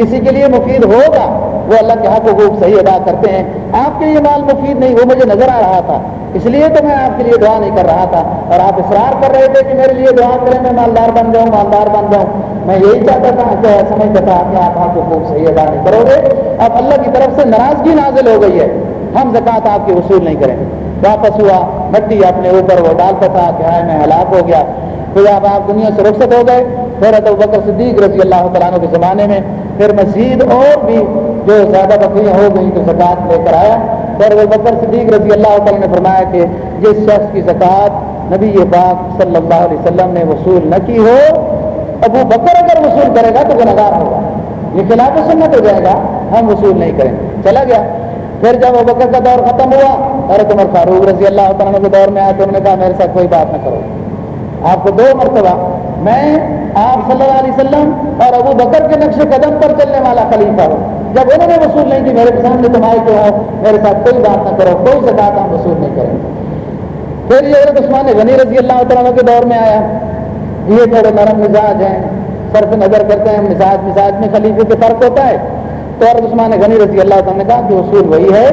کسی کے لیے مفید ہوگا وہ اللہ کے حق حقوق صحیح ادا کرتے ہیں آپ کے یہ مال مفید نہیں وہ مجھے نظر آ رہا تھا اس لیے تو میں آپ کے لیے دعا نہیں کر رہا تھا اور آپ اصرار کر رہے تھے کہ میرے لیے دعا کریں میں مالدار بن جاؤں مالدار بن جاؤں میں یہی چاہتا تھا کہ سمجھتا تھا کہ آپ کو خوب صحیح ادا نہیں کرو گے اب اللہ کی طرف سے ناراضگی نازل ہو گئی ہے ہم زکوٰۃ آپ کی وصول نہیں کریں گے واپس ہوا مٹی اپنے اوپر وہ ڈالتا تھا کہ ہائے میں ہلاک ہو گیا پھر اب آپ دنیا سے رخصت ہو گئے پھر حضرت بکر صدیق رضی اللہ تعالیٰ کے زمانے میں پھر مزید اور بھی زیادہ بکریاں ہو گئی تو زکوٰۃ لے کر آیا اور وہ بکر صدیق رضی اللہ نے فرمایا کہ جس شخص کی زکوٰۃ نبی یہ بات صلی اللہ علیہ وسلم نے وصول نہ کی ہو ابو بکر اگر وصول کرے گا تو نگار ہوگا یہ خلاف سنت ہو جائے گا ہم وصول نہیں کریں گے چلا گیا پھر جب وہ بکر کا دور ختم ہوا اور عمر فاروق رضی اللہ تعالیٰ کے دور میں آیا تو انہوں نے کہا میرے ساتھ کوئی بات نہ کرو آپ کو دو مرتبہ میں آپ صلی اللہ علیہ وسلم اور ابو بکر کے نقش قدم پر چلنے والا خلیفہ ہوں جب انہوں نے وصول نہیں کی میرے سامنے نے تمای کیا ہو میرے ساتھ کوئی بات نہ کرو کوئی زکات ہم وصول نہیں کریں پھر یہ عورت عثمان غنی رضی اللہ تعالیٰ کے دور میں آیا یہ تھوڑے نرم مزاج ہیں سر نظر کرتے ہیں مزاج مزاج میں خلیفے کے فرق ہوتا ہے تو عرت عثمان غنی رضی اللہ تعالیٰ نے کہا کہ وصول وہی ہے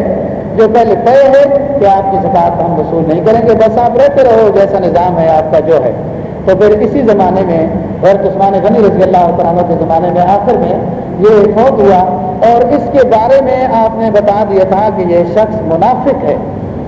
جو پہلے طے ہے کہ آپ کی زکات ہم وصول نہیں کریں گے بس آپ رہتے رہو جیسا نظام ہے آپ کا جو ہے تو پھر اسی زمانے میں عورت عثمان غنی رضی اللہ تعالیٰ کے زمانے میں آخر میں یہ ہوا اور اس کے بارے میں آپ نے بتا دیا تھا کہ یہ شخص منافق ہے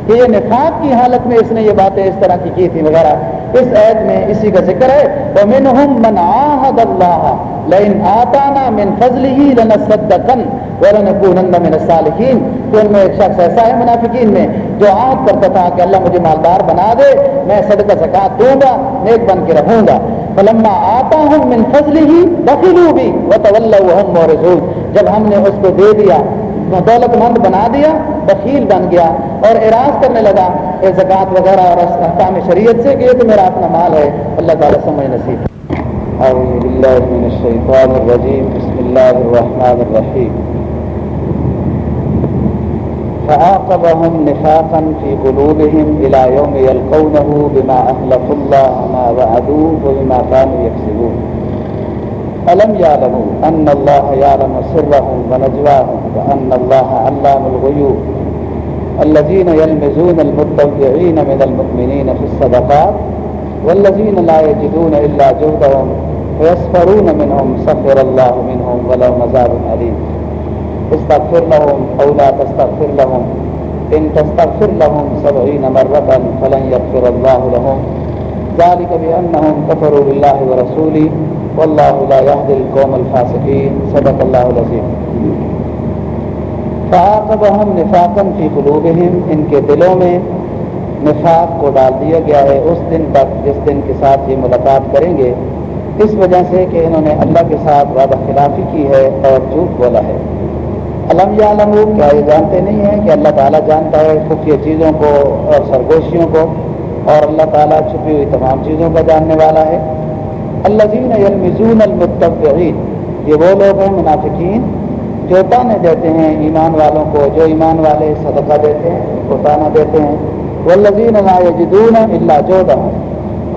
کہ یہ نفاق کی حالت میں اس نے یہ باتیں اس طرح کی کی تھی وغیرہ اس عید میں اسی کا ذکر ہے وَمِنْهُمْ مَنْ عَاهَدَ اللَّهَ لَئِنْ آتَانَا مِنْ فَضْلِهِ لَنَسْتَدَّقَنْ وَلَنَكُونَنَّ مِنْ السَّالِحِينَ تو ان میں ایک شخص ایسا ہے منافقین میں جو آت کرتا تھا کہ اللہ مجھے مالدار بنا دے میں صدقہ زکاة دوں گا نیک بن کے رہوں گا فلما آتا ہوں من فضلی ہی بخلو بھی و طول جب ہم نے اس کو دے دیا دولت مند بنا دیا بخیل بن گیا اور اعراض کرنے لگا اے زکات وغیرہ اور اس احکام شریعت سے کہ یہ تو میرا اپنا مال ہے اللہ تعالیٰ سمجھ نصیب اعوذ باللہ من الشیطان الرجیم بسم اللہ الرحمن الرحیم فعاقبهم نفاقا في قلوبهم إلى يوم يلقونه بما أهلكوا الله ما وعدوه وبما كانوا يكسبون ألم يعلموا أن الله يعلم سرهم ونجواهم وأن الله علام الغيوب الذين يلمزون المتبعين من المؤمنين في الصدقات والذين لا يجدون إلا جهدهم فيسخرون منهم سخر الله منهم ولهم مزار أليم استغفر لهم أو لا تستغفر لهم إن تستغفر لهم سبعين مرة فلن يغفر الله لهم ذلك بأنهم كفروا بالله ورسوله والله لا يهدي القوم الفاسقين صدق الله العظيم فعاقبهم نفاقا في قلوبهم ان کے دلوں میں نفاق کو ڈال دیا گیا ہے اس دن تک جس دن کے ساتھ یہ ملاقات کریں گے اس وجہ سے کہ انہوں نے اللہ کے ساتھ وعدہ خلافی کی ہے اور جھوٹ بولا ہے علم یا علم کیا یہ جانتے نہیں ہیں کہ اللہ تعالیٰ جانتا ہے خفیہ چیزوں کو اور سرگوشیوں کو اور اللہ تعالیٰ چھپی ہوئی تمام چیزوں کا جاننے والا ہے اللہ الزین المزون المطف یہ وہ لوگ ہیں منافقین جو تانے دیتے ہیں ایمان والوں کو جو ایمان والے صدقہ دیتے ہیں ان کو تانا دیتے ہیں وہ لذین اللہ جدون اللہ جودہ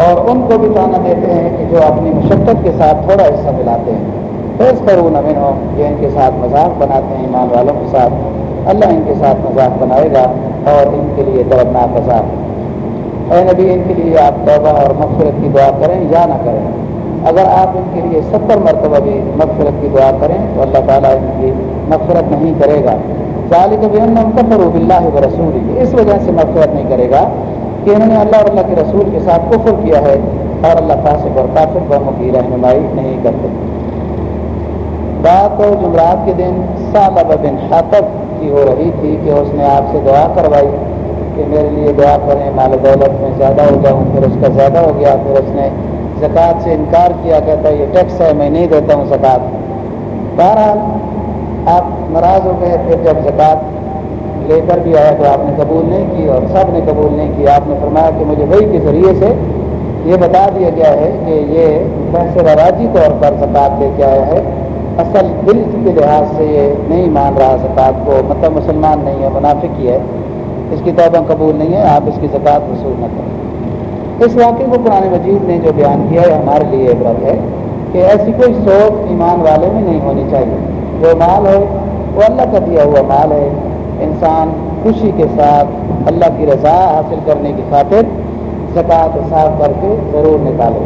اور ان کو بھی تانا دیتے ہیں کہ جو اپنی مشقت کے ساتھ تھوڑا حصہ ملاتے ہیں پیش کروں نمین یہ ان کے ساتھ مذاق بناتے ہیں ایمان والوں کے ساتھ اللہ ان کے ساتھ مذاق بنائے گا اور ان کے لیے دردناک مذاق اے نبی ان کے لیے آپ توبہ اور مغفرت کی دعا کریں یا نہ کریں اگر آپ ان کے لیے ستر مرتبہ بھی مغفرت کی دعا کریں تو اللہ تعالیٰ ان کی مغفرت نہیں کرے گا ثالق ابھی مندروب اللہ و رسول اس وجہ سے مغفرت نہیں کرے گا کہ انہوں نے اللہ اور اللہ کے رسول کے ساتھ کفر کیا ہے اور اللہ سے برقاف قوموں کی رہنمائی نہیں کرتے بات اور جمعرات کے دن سالہ بن ہاتب کی ہو رہی تھی کہ اس نے آپ سے دعا کروائی کہ میرے لیے دعا کریں مال دولت میں زیادہ ہو جاؤں پھر اس کا زیادہ ہو گیا پھر اس نے زکوٰۃ سے انکار کیا کہتا ہے یہ ٹیکس ہے میں نہیں دیتا ہوں زکوٰۃ بہرحال آپ ناراض ہو گئے پھر جب زکوٰۃ لے کر بھی آیا تو آپ نے قبول نہیں کی اور سب نے قبول نہیں کی آپ نے فرمایا کہ مجھے وہی کے ذریعے سے یہ بتا دیا گیا ہے کہ یہ فیصلہ راجی طور پر زکوٰۃ لے کے آیا ہے اصل دل کے لحاظ سے یہ نہیں مان رہا زکوٰۃ کو مطلب مسلمان نہیں ہے منافق ہی ہے اس کی توبہ قبول نہیں ہے آپ اس کی زکوٰۃ وصول نہ کریں اس واقعے کو قرآن مجید نے جو بیان کیا ہے ہمارے لیے عبرت ہے کہ ایسی کوئی سوچ ایمان والے میں نہیں ہونی چاہیے جو مال ہے وہ اللہ کا دیا ہوا مال ہے انسان خوشی کے ساتھ اللہ کی رضا حاصل کرنے کی خاطر زکوٰۃ صاف کر کے ضرور نکالے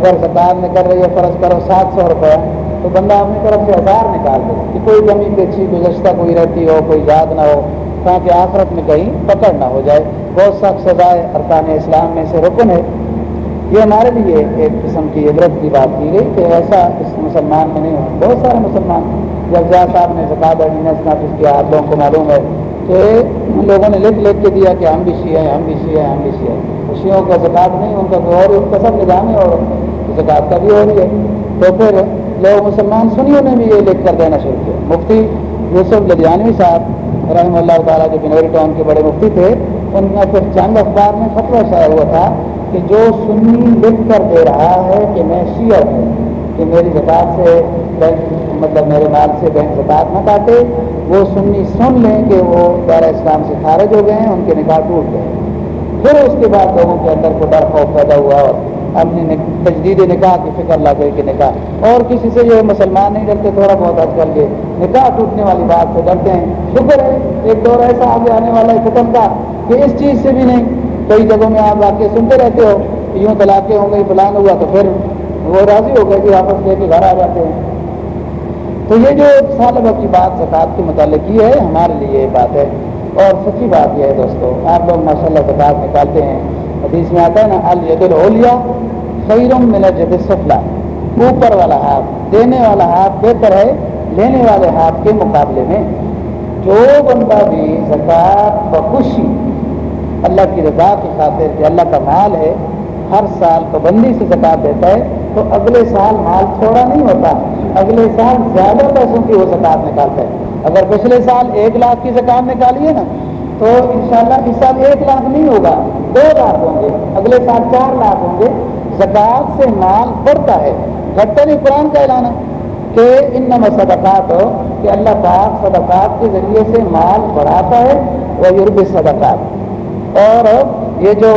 اگر زکوٰۃ نکل رہی ہے فرض کرو سات سو روپیہ تو بندہ اپنی طرف سے ہزار نکال دے کہ کوئی کمی پیچھی گزشتہ کوئی رہتی ہو کوئی یاد نہ ہو تاکہ آخرت میں کہیں پکڑ نہ ہو جائے بہت سخت سزائے ارکان اسلام میں سے رکن ہے یہ ہمارے لیے ایک قسم کی عبرت کی بات کی گئی کہ ایسا اس مسلمان میں نہیں ہو بہت سارے مسلمان جب جا صاحب نے زکات ہے اس کے لوگوں کو معلوم ہے کہ ان لوگوں نے لکھ لکھ کے دیا کہ ہم بھی ہیں ہم بھی ہیں ہم بھی ہیں خوشیوں کا زکات نہیں کا تو اور ان کا سب نظام ہے اور زکات کا بھی ہو رہی ہے تو پھر لوگ مسلمان سنیوں نے بھی یہ لکھ کر دینا شروع کیا مفتی یوسف لدھیانوی صاحب رحمہ اللہ تعالیٰ جو بنوری ٹاؤن کے بڑے مفتی تھے ان میں پھر چند اخبار میں خطرہ شاید ہوا تھا کہ جو سنی لکھ کر دے رہا ہے کہ میں شیئر ہوں کہ میری زکات سے بینک مطلب میرے مال سے بینک زکات نہ کاٹے وہ سنی سن لیں کہ وہ دار اسلام سے خارج ہو گئے ہیں ان کے نکاح ٹوٹ گئے پھر اس کے بعد لوگوں کے اندر کو ڈر خوف پیدا ہوا اور اپنی تجدید نکاح کی فکر لگ گئی کہ نکاح اور کسی سے جو مسلمان نہیں ڈرتے تھوڑا بہت حد کر کے نکاح ٹوٹنے والی بات سے ڈرتے ہیں شکر ہے ایک دور ایسا آگے آنے والا ہے ختم کا کہ اس چیز سے بھی نہیں کئی جگہوں میں آپ واقعی سنتے رہتے ہو کہ یوں طلاقے ہو گئی پلان ہوا تو پھر وہ راضی ہو گئے کہ واپس لے کے گھر آ جاتے ہیں تو یہ جو سال بھر کی بات زکات کے متعلق یہ ہے ہمارے لیے یہ بات ہے اور سچی بات یہ ہے دوستوں آپ لوگ ماشاء اللہ زکات نکالتے ہیں حدیث میں آتا ہے نا الد الیا خیرم اوپر والا ہاتھ دینے والا ہاتھ بہتر ہے لینے والے ہاتھ کے مقابلے میں جو بندہ بھی زکات اللہ کی رضا کی خاطر اللہ کا مال ہے ہر سال پابندی سے زکات دیتا ہے تو اگلے سال مال تھوڑا نہیں ہوتا اگلے سال زیادہ پیسوں کی وہ زکات نکالتا ہے اگر پچھلے سال ایک لاکھ کی زکات ہے نا تو ان شاء اللہ اس سال ایک لاکھ نہیں ہوگا دو لاکھ ہوں گے اگلے سال چار لاکھ ہوں گے زکات سے مال بڑھتا ہے گھٹتا نہیں قرآن کا اعلان ہے کہ ان نمبر صدقات ہو کہ اللہ پاک صدقات کے ذریعے سے مال بڑھاتا ہے وہ عرب صدقات اور یہ جو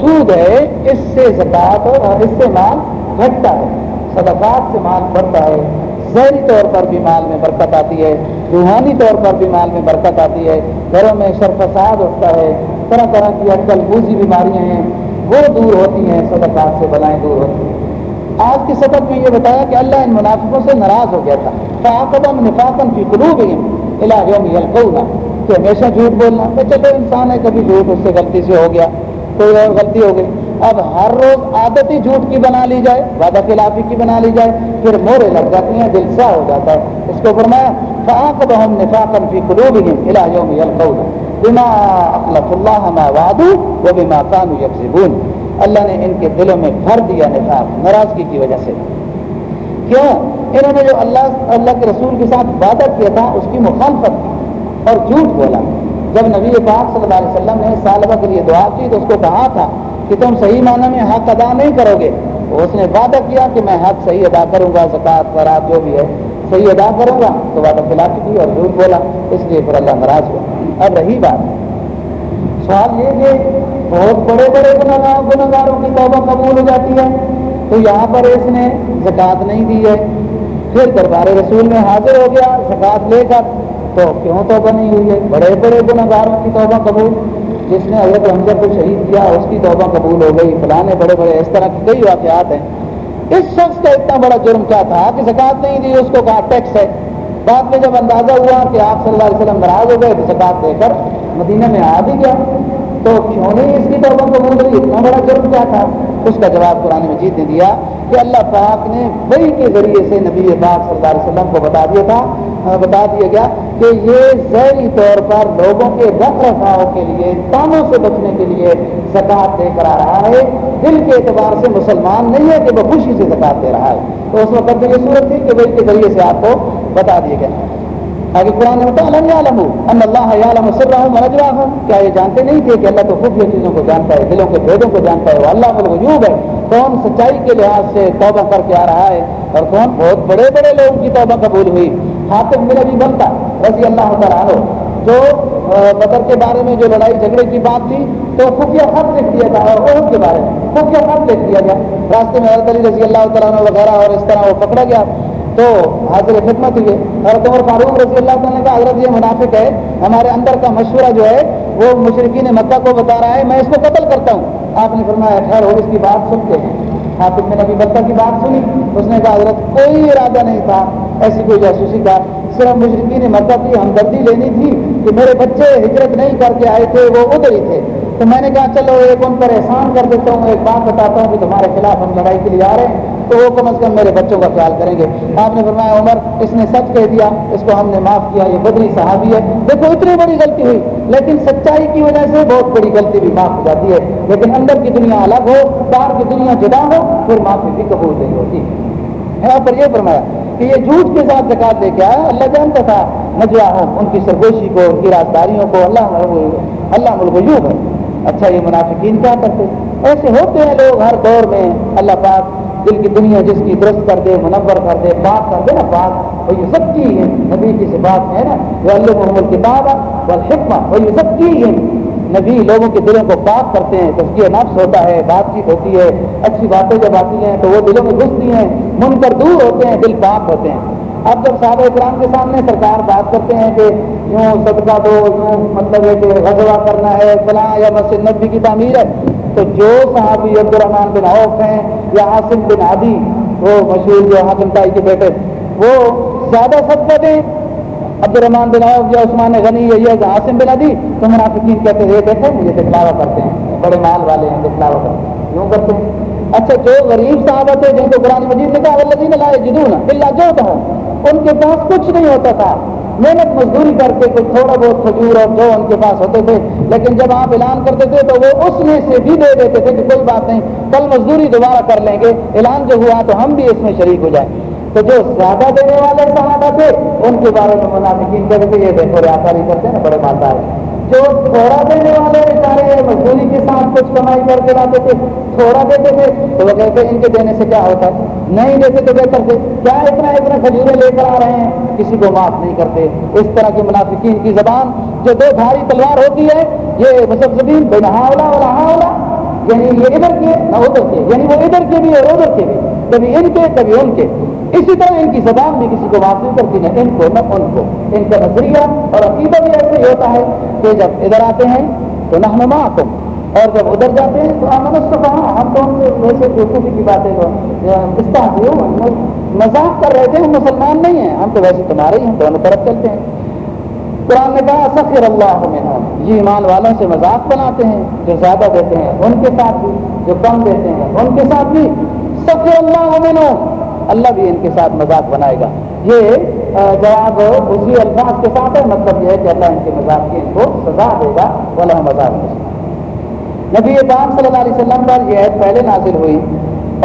سود ہے اس سے زکات اور اس سے مال گھٹتا ہے صدقات سے مال بڑھتا ہے ظاہری طور پر بھی مال میں برکت آتی ہے روحانی طور پر بھی مال میں برکت آتی ہے گھروں میں شرفساد اٹھتا ہے طرح طرح کی اٹکل بوجھی بیماریاں ہیں وہ دور ہوتی ہیں صدقات سے بلائیں دور ہوتی ہیں آج کی سبق میں یہ بتایا کہ اللہ ان منافقوں سے ناراض ہو گیا تھا فاقدم نفاقن کی قلوبہم الی علاجوں میں گا کہ ہمیشہ جھوٹ بولنا تو چلو انسان ہے کبھی جھوٹ اس سے غلطی سے ہو گیا کوئی اور غلطی ہو گئی اب ہر روز عادت ہی جھوٹ کی بنا لی جائے وعدہ خلافی کی بنا لی جائے پھر مورے لگ جاتی ہیں دل سا ہو جاتا ہے اس کو فرمایا اللہ نے ان کے دلوں میں بھر دیا نفاق ناراضگی کی وجہ سے کیوں انہوں نے جو اللہ اللہ کے رسول کے ساتھ وعدہ کیا تھا اس کی مخالفت کی اور جھوٹ بولا جب نبی پاک صلی اللہ علیہ وسلم نے سالبہ کے لیے دعا کی تو اس کو کہا تھا کہ تم صحیح معنی میں حق ادا نہیں کرو گے اس نے وعدہ کیا کہ میں حق صحیح ادا کروں گا زکات پر آپ جو بھی ہے صحیح ادا کروں گا تو وعدہ خلاف کی اور جھوٹ بولا اس لیے پھر اللہ ناراض ہوا اب رہی بات سوال یہ کہ بہت بڑے بڑے اتنا گنگاروں کی توبہ قبول ہو جاتی ہے تو یہاں پر اس نے زکوٰۃ نہیں دی ہے پھر دربار رسول میں حاضر ہو گیا زکات لے کر تو کیوں توبہ نہیں ہوئی ہے بڑے بڑے گنگاروں کی توبہ قبول جس نے حضرت حمزہ کو شہید کیا اس کی توبہ قبول ہو گئی فلانے بڑے بڑے اس طرح کے کئی واقعات ہیں اس شخص کا اتنا بڑا جرم کیا تھا زکات نہیں دی اس کو کہا ٹیکس ہے بعد میں جب اندازہ ہوا کہ آپ صلی اللہ علیہ وسلم ناراض ہو گئے تو زکات دے کر مدینہ میں آ بھی گیا تو کیوں نہیں اس کی توبہ قبول ہوئی اتنا بڑا جرم کیا تھا اس کا جواب قرآن مجید نے دیا کہ اللہ پاک نے وہی کے ذریعے سے نبی پاک صلی اللہ علیہ وسلم کو بتا دیا تھا بتا دیا گیا کہ یہ ذہنی طور پر لوگوں کے رکھ رکھاؤ کے لیے تانوں سے بچنے کے لیے زکات دے کر آ رہا ہے دل کے اعتبار سے مسلمان نہیں ہے کہ وہ خوشی سے زکات دے رہا ہے تو اس وقت یہ صورت تھی کہ وہی کے ذریعے سے آپ کو بتا دیا گیا آگے قرآن ہوتا ہوں اللہ ہوں کیا یہ جانتے نہیں تھے کہ اللہ تو خفیہ یہ چیزوں کو جانتا ہے دلوں کے بھیدوں کو جانتا ہے وہ اللہ الغیوب ہے کون سچائی کے لحاظ سے توبہ کر کے آ رہا ہے اور کون بہت بڑے بڑے لوگوں کی توبہ قبول ہوئی ہاتھوں بن بھی بنتا رضی اللہ تعالیٰ جو بدر کے بارے میں جو لڑائی جھگڑے کی بات تھی تو خفیہ خط لکھ دیا تھا اور عہد کے بارے میں خفیہ خط لکھ دیا گیا راستے میں حضرت علی رضی اللہ تعالیٰ وغیرہ اور اس طرح وہ پکڑا گیا تو حاضر خدمت حضرت اور فاروق رضی اللہ تعالیٰ کا حضرت یہ منافق ہے ہمارے اندر کا مشورہ جو ہے وہ مشرقین مکہ کو بتا رہا ہے میں اس کو قتل کرتا ہوں آپ نے فرمایا خیر ہو اس کی بات سنتے ہیں آپ نے نبی متع کی بات سنی اس نے کہا حضرت کوئی ارادہ نہیں تھا ایسی کوئی جاسوسی کا صرف مشرقی نے کی ہمدردی لینی تھی کہ میرے بچے ہجرت نہیں کر کے آئے تھے وہ ادھر ہی تھے تو میں نے کہا چلو ایک ان پر احسان کر دیتا ہوں ایک بات بتاتا ہوں کہ تمہارے خلاف ہم لڑائی کے لیے آ رہے ہیں تو وہ کم از کم میرے بچوں کا خیال کریں گے آپ نے فرمایا عمر اس نے سچ کہہ دیا اس کو ہم نے معاف کیا یہ بدری صحابی ہے دیکھو اتنی بڑی غلطی ہوئی لیکن سچائی کی وجہ سے بہت بڑی غلطی بھی معاف ہو جاتی ہے لیکن اندر کی دنیا الگ ہو باہر کی دنیا جدا ہو پھر معافی بھی قبول نہیں ہوتی یہاں پر یہ فرمایا کہ یہ جھوٹ کے ساتھ زکات دے کے آیا اللہ جانتا تھا مجھے ان کی سرگوشی کو ان کی رازداریوں کو اللہ اللہ ملگو یو اچھا یہ منافقین کیا کرتے ایسے ہوتے ہیں لوگ ہر دور میں اللہ پاک دل کی دنیا جس کی درست کر دے منور کر دے بات کر دے نا بات وہی سب کی ہے نبی کی بات ہے نا وہ اللہ محمد کتاب آ وہ حکمت وہ یہ سب ہے نبی لوگوں کے دلوں کو پاک کرتے ہیں تو نفس ہوتا ہے بات چیت ہوتی ہے اچھی باتیں جب آتی ہیں تو وہ دلوں میں گھستی ہیں من پر دور ہوتے ہیں دل پاک ہوتے ہیں اب جب صاحب اکرام کے سامنے سرکار بات کرتے ہیں کہ یوں صدقہ دو یوں مطلب ہے کہ غزوہ کرنا ہے فلاں یا مسجد کی تعمیر ہے تو جو صحابی عبد الرحمان بن عوف ہیں یا عاصم بن عادی وہ مشہور جو حاصل تائی کے بیٹے وہ زیادہ صدقہ دیں عبد الرحمان بن عوف یا عثمان غنی یا عاصم بن عادی تو منافقین کہتے ہیں یہ دیکھیں یہ دکھلاوا کرتے ہیں بڑے مال والے ہیں دکھلاوا کرتے ہیں یوں کرتے ہیں اچھا جو غریب صاحب تھے جن کو قرآن مجید نے کہا اللہ لائے بلا جدون اللہ جو تھا ان کے پاس کچھ نہیں ہوتا تھا محنت مزدوری کر کے کچھ تھوڑا بہت کھجور اور جو ان کے پاس ہوتے تھے لیکن جب آپ اعلان کرتے تھے تو وہ اس میں سے بھی دے دیتے تھے کہ کوئی بات نہیں کل مزدوری دوبارہ کر لیں گے اعلان جو ہوا تو ہم بھی اس میں شریک ہو جائیں تو جو زیادہ دینے والے صحابہ تھے ان کے بارے میں منافقین کہتے تھے یہ دیکھو ریاکاری کرتے ہیں نا بڑے مالدار تھوڑا دینے والے بیچارے مزدوری کے ساتھ کچھ کمائی کر کے لاتے تھے تھوڑا دیتے تھے تو وہ کہتے ان کے دینے سے کیا ہوتا ہے نہیں دیتے تو بہتر تھے کیا اتنا اتنا کھجورے لے کر آ رہے ہیں کسی کو معاف نہیں کرتے اس طرح کے منافقین کی زبان جو دو بھاری تلوار ہوتی ہے یہ مسلزدین بے نہاولہ اور رہاولا یعنی ادھر کے نہ ادھر کے یعنی وہ ادھر کے بھی اور ادھر کے بھی کبھی ان کے کبھی ان کے اسی طرح ان کی زبان بھی کسی کو واضح کرتی ہے ان کو نہ ان کو ان کا نظریہ اور عقیدہ بھی ایسے ہی ہوتا ہے کہ جب ادھر آتے ہیں تو نہ ہم اور جب ادھر جاتے ہیں تو نے کہا ہم تو ہم کو خوشی کی باتیں کو مذاق کر رہے تھے ہم مسلمان نہیں ہیں ہم تو ویسے تمہارے ہی ہیں دونوں طرف چلتے ہیں قرآن نے کہا سفر اللہ عمل یہ ایمان والوں سے مذاق بناتے ہیں جو زیادہ دیتے ہیں ان کے ساتھ بھی جو کم دیتے ہیں ان کے ساتھ بھی سخر اللہ اللہ بھی ان کے ساتھ مذاق بنائے گا یہ جواب اسی الفاظ کے ساتھ ہے مطلب یہ ہے کہ اللہ ان کے مذاق کی ان کو سزا دے گا والا مذاق نبی پاک صلی اللہ علیہ وسلم پر یہ عید پہلے نازل ہوئی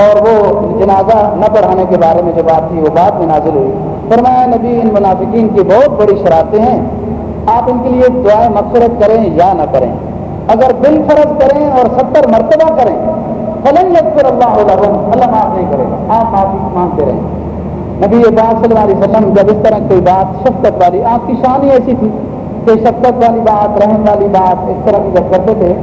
اور وہ جنازہ نہ پڑھانے کے بارے میں جو بات تھی وہ بعد میں نازل ہوئی فرمایا نبی ان منافقین کی بہت بڑی شرارتیں ہیں آپ ان کے لیے دعائیں مقصرت کریں یا نہ کریں اگر دل فرض کریں اور ستر مرتبہ کریں فلن اللہ اللہ معاف نہیں کرے گا آپ معافی مانگتے رہیں نبی صلی اللہ علیہ وسلم جب اس طرح کوئی بات شفقت والی آپ کی شان ہی ایسی تھی کہ شفقت والی بات رحم والی بات اس طرح کی جب کرتے تھے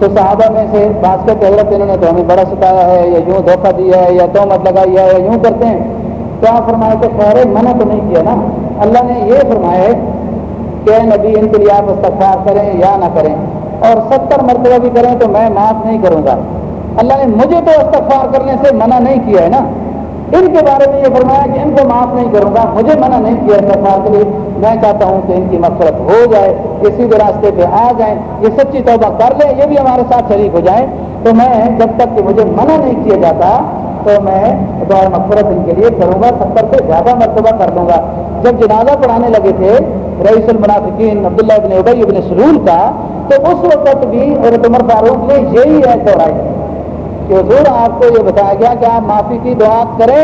تو صحابہ میں سے کے حضرت انہوں نے تو ہمیں بڑا ستایا ہے یا یوں دھوکہ دیا ہے یا تو مت لگائی ہے یا یوں کرتے ہیں تو آپ فرمائے تو خیر منع تو نہیں کیا نا اللہ نے یہ ہے کہ نبی ان کے لیے آپ استفار کریں یا نہ کریں اور ستر مرتبہ بھی کریں تو میں معاف نہیں کروں گا اللہ نے مجھے تو استغفار کرنے سے منع نہیں کیا ہے نا ان کے بارے میں یہ فرمایا کہ ان کو معاف نہیں کروں گا مجھے منع نہیں کیا استغفار کے لیے میں چاہتا ہوں کہ ان کی مفرت ہو جائے یہ سیدھے راستے پہ آ جائیں یہ سچی توبہ کر لیں یہ بھی ہمارے ساتھ شریک ہو جائیں تو میں جب تک کہ مجھے منع نہیں کیا جاتا تو میں مقبرت ان کے لیے کروں گا ستر سے زیادہ مرتبہ کر دوں گا جب جنازہ پڑھانے لگے تھے رئیس المنافقین عبداللہ ابن ابئی ابن سلول کا تو اس وقت بھی عمر فاروق نے یہی ہے دوہرائی کہ حضور آپ کو یہ بتایا گیا کہ آپ معافی کی دعا کریں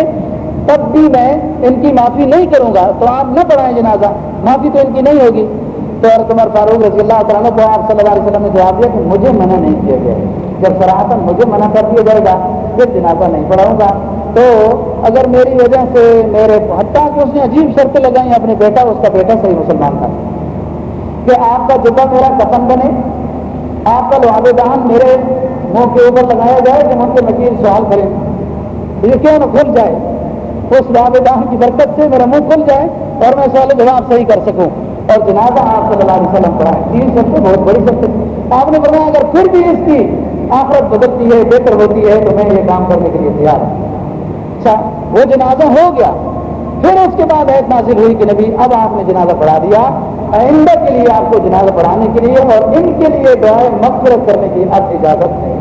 تب بھی میں ان کی معافی نہیں کروں گا تو آپ نہ پڑھائیں جنازہ معافی تو ان کی نہیں ہوگی تو عرت عمر فاروق رضی اللہ تعالیٰ کو آپ صلی اللہ علیہ وسلم نے جواب دیا کہ مجھے منع نہیں کیا گیا جب سراہتن مجھے منع کر دیا جائے گا پھر جنازہ نہیں پڑھاؤں گا تو اگر میری وجہ سے میرے حتیٰ کہ اس نے عجیب شرطیں لگائیں اپنے بیٹا اس کا بیٹا صحیح مسلمان تھا کہ آپ کا جبا میرا کفن بنے آپ کا لوہے دہان میرے منہ کے اوپر لگایا جائے کہ منہ کے وکیل سوال کریں یہ کیوں نہ کھل جائے اس باب دان کی برکت سے میرا منہ کھل جائے اور میں سوال جواب صحیح کر سکوں اور جنازہ آپ صلی اللہ علیہ وسلم پڑھائے تین سب سے بہت بڑی سب سے آپ نے بتایا اگر پھر بھی اس کی آفرت بدلتی ہے بہتر ہوتی ہے تو میں یہ کام کرنے کے لیے تیار ہوں اچھا، وہ جنازہ ہو گیا پھر اس کے بعد نازل ہوئی کہ نبی اب آپ نے جنازہ پڑھا دیا آئندہ کے لیے آپ کو جنازہ پڑھانے کے لیے اور ان کے لیے دعائیں مقصد کرنے کی اب اجازت نہیں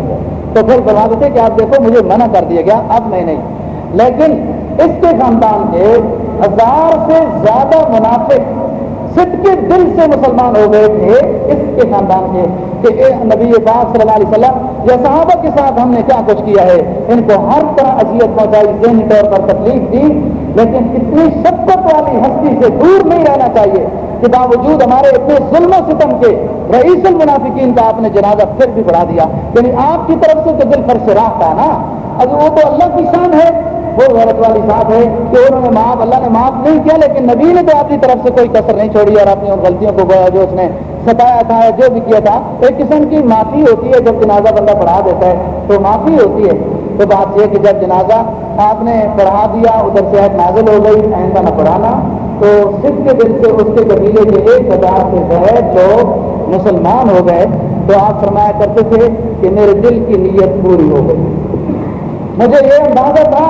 تو پھر کہ آپ دیکھو مجھے منع کر دیا گیا اب میں نہیں لیکن اس کے خاندان کے ہزار سے زیادہ کے دل سے مسلمان ہو گئے تھے اس کے کے خاندان کہ اے نبی پاک صلی اللہ علیہ وسلم یا صحابہ کے ساتھ ہم نے کیا کچھ کیا ہے ان کو ہر طرح اذیت پہنچائی ذہنی طور پر تکلیف دی لیکن اتنی شدت والی ہستی سے دور نہیں رہنا چاہیے کہ باوجود ہمارے اتنے ظلم و ستم کے رئیس المنافقین کا آپ نے جنازہ پھر بھی بڑھا دیا یعنی آپ کی طرف سے تو دل پر سے راہ تھا نا وہ تو اللہ کی شان ہے وہ غلط والی بات ہے کہ انہوں نے معاف اللہ نے معاف نہیں کیا لیکن نبی نے تو آپ کی طرف سے کوئی کثر نہیں چھوڑی اور اپنی ان غلطیوں کو جو اس نے ستایا تھا یا جو بھی کیا تھا ایک قسم کی معافی ہوتی ہے جب جنازہ بندہ پڑھا دیتا ہے تو معافی ہوتی ہے تو بات یہ کہ جب جنازہ آپ نے پڑھا دیا ادھر سے نازل ہو گئی آئندہ نہ پڑھانا تو سب کے دل سے اس کے قبیلے کے ایک ہزار سے زہر مسلمان ہو گئے تو آپ فرمایا کرتے تھے کہ میرے دل کی نیت پوری ہو گئی مجھے یہ اندازہ تھا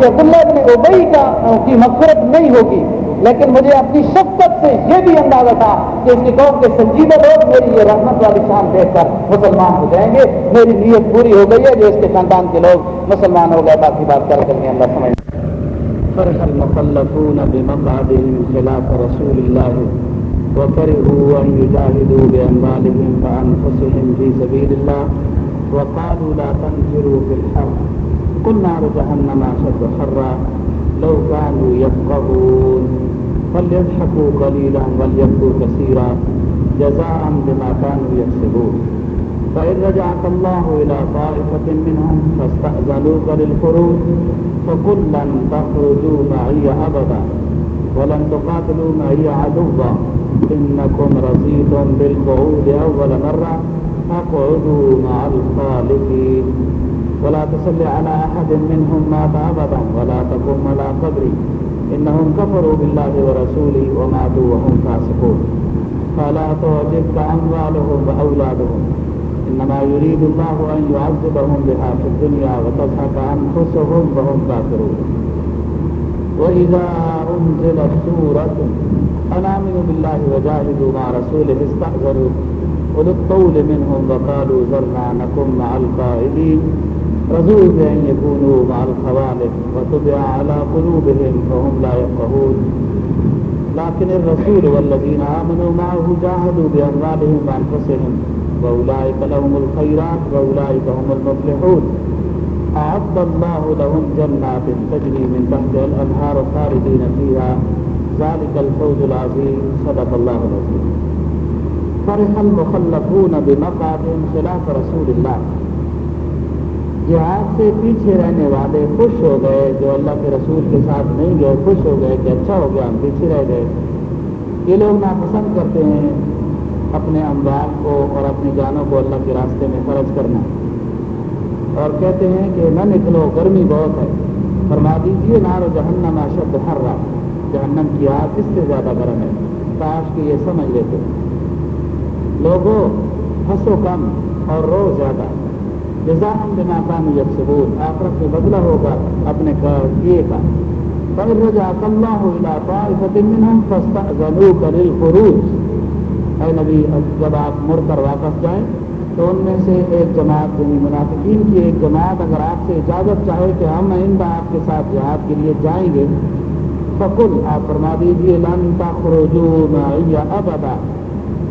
کہ عبداللہ کا کی مفرت نہیں ہوگی لیکن مجھے اپنی شفقت سے یہ بھی اندازہ تھا کہ اس قوم کے سنجیدہ لوگ میری یہ رحمت والی شان دیکھ کر مسلمان ہو جائیں گے میری نیت پوری ہو گئی ہے جو اس کے خاندان کے لوگ مسلمان ہو گئے باقی بات کر سمجھ فرح المخلفون خلاف رسول الله وكرهوا أن يجاهدوا بأموالهم وأنفسهم في سبيل الله وقالوا لا تنفروا في الحر قل نار جهنم أشد حرا لو كانوا يفقهون فليضحكوا قليلا وليبكوا كثيرا جزاء بما كانوا يكسبون فإن رجعك الله إلى طائفة منهم فاستأذنوك للخروج فقل لن تخرجوا معي أبدا ولن تقاتلوا معي عدوا إنكم رضيتم بالقعود أول مرة فاقعدوا مع الخالقين ولا تصل على أحد منهم مات أبدا ولا تقم على قبري إنهم كفروا بالله ورسوله وماتوا وهم فاسقون فلا تعجبك أموالهم وأولادهم إنما يريد الله أن يعذبهم بها في الدنيا وتضحك أنفسهم وهم كافرون وإذا أنزلت سورة أن آمنوا بالله وجاهدوا مع رسوله استحذروا أولي الطول منهم وقالوا زرنا نكن مع القائلين رضوا بأن يكونوا مع الخوالف وطبع على قلوبهم فهم لا يفقهون لكن الرسول والذين آمنوا معه جاهدوا بأموالهم وأنفسهم وأولئك لهم الخيرات وأولئك هم المفلحون أعد الله لهم جنات تجري من تحتها الأنهار خالدين فيها ذلك الفوز العظيم صدق الله العظيم فرح المخلفون بمقعدهم خلاف رسول الله جہاد سے پیچھے رہنے والے خوش ہو گئے جو اللہ کے رسول کے ساتھ نہیں گئے خوش ہو گئے کہ اچھا ہو گیا ہم پیچھے رہ گئے یہ لوگ ناپسند کرتے ہیں اپنے اموال کو اور اپنی جانوں کو اللہ کے راستے میں خرچ کرنا اور کہتے ہیں کہ نہ نکلو گرمی بہت ہے فرما دیجیے نارو جہنم اشد ہر رہا جہنم کی آگ اس سے زیادہ گرم ہے کاش کہ یہ سمجھ لیتے لوگوں ہنسو کم اور رو زیادہ بنا کام ثبوت آخرت میں بدلہ ہوگا اپنے گھر کیے کا ہو فروج اے نبی جب آپ مڑ کر واپس جائیں تو ان میں سے ایک جماعت یعنی منافقین کی ایک جماعت اگر آپ سے اجازت چاہے کہ ہم با آپ کے ساتھ جہاد کے لیے جائیں گے تو آپ فرما دیجیے اب ادا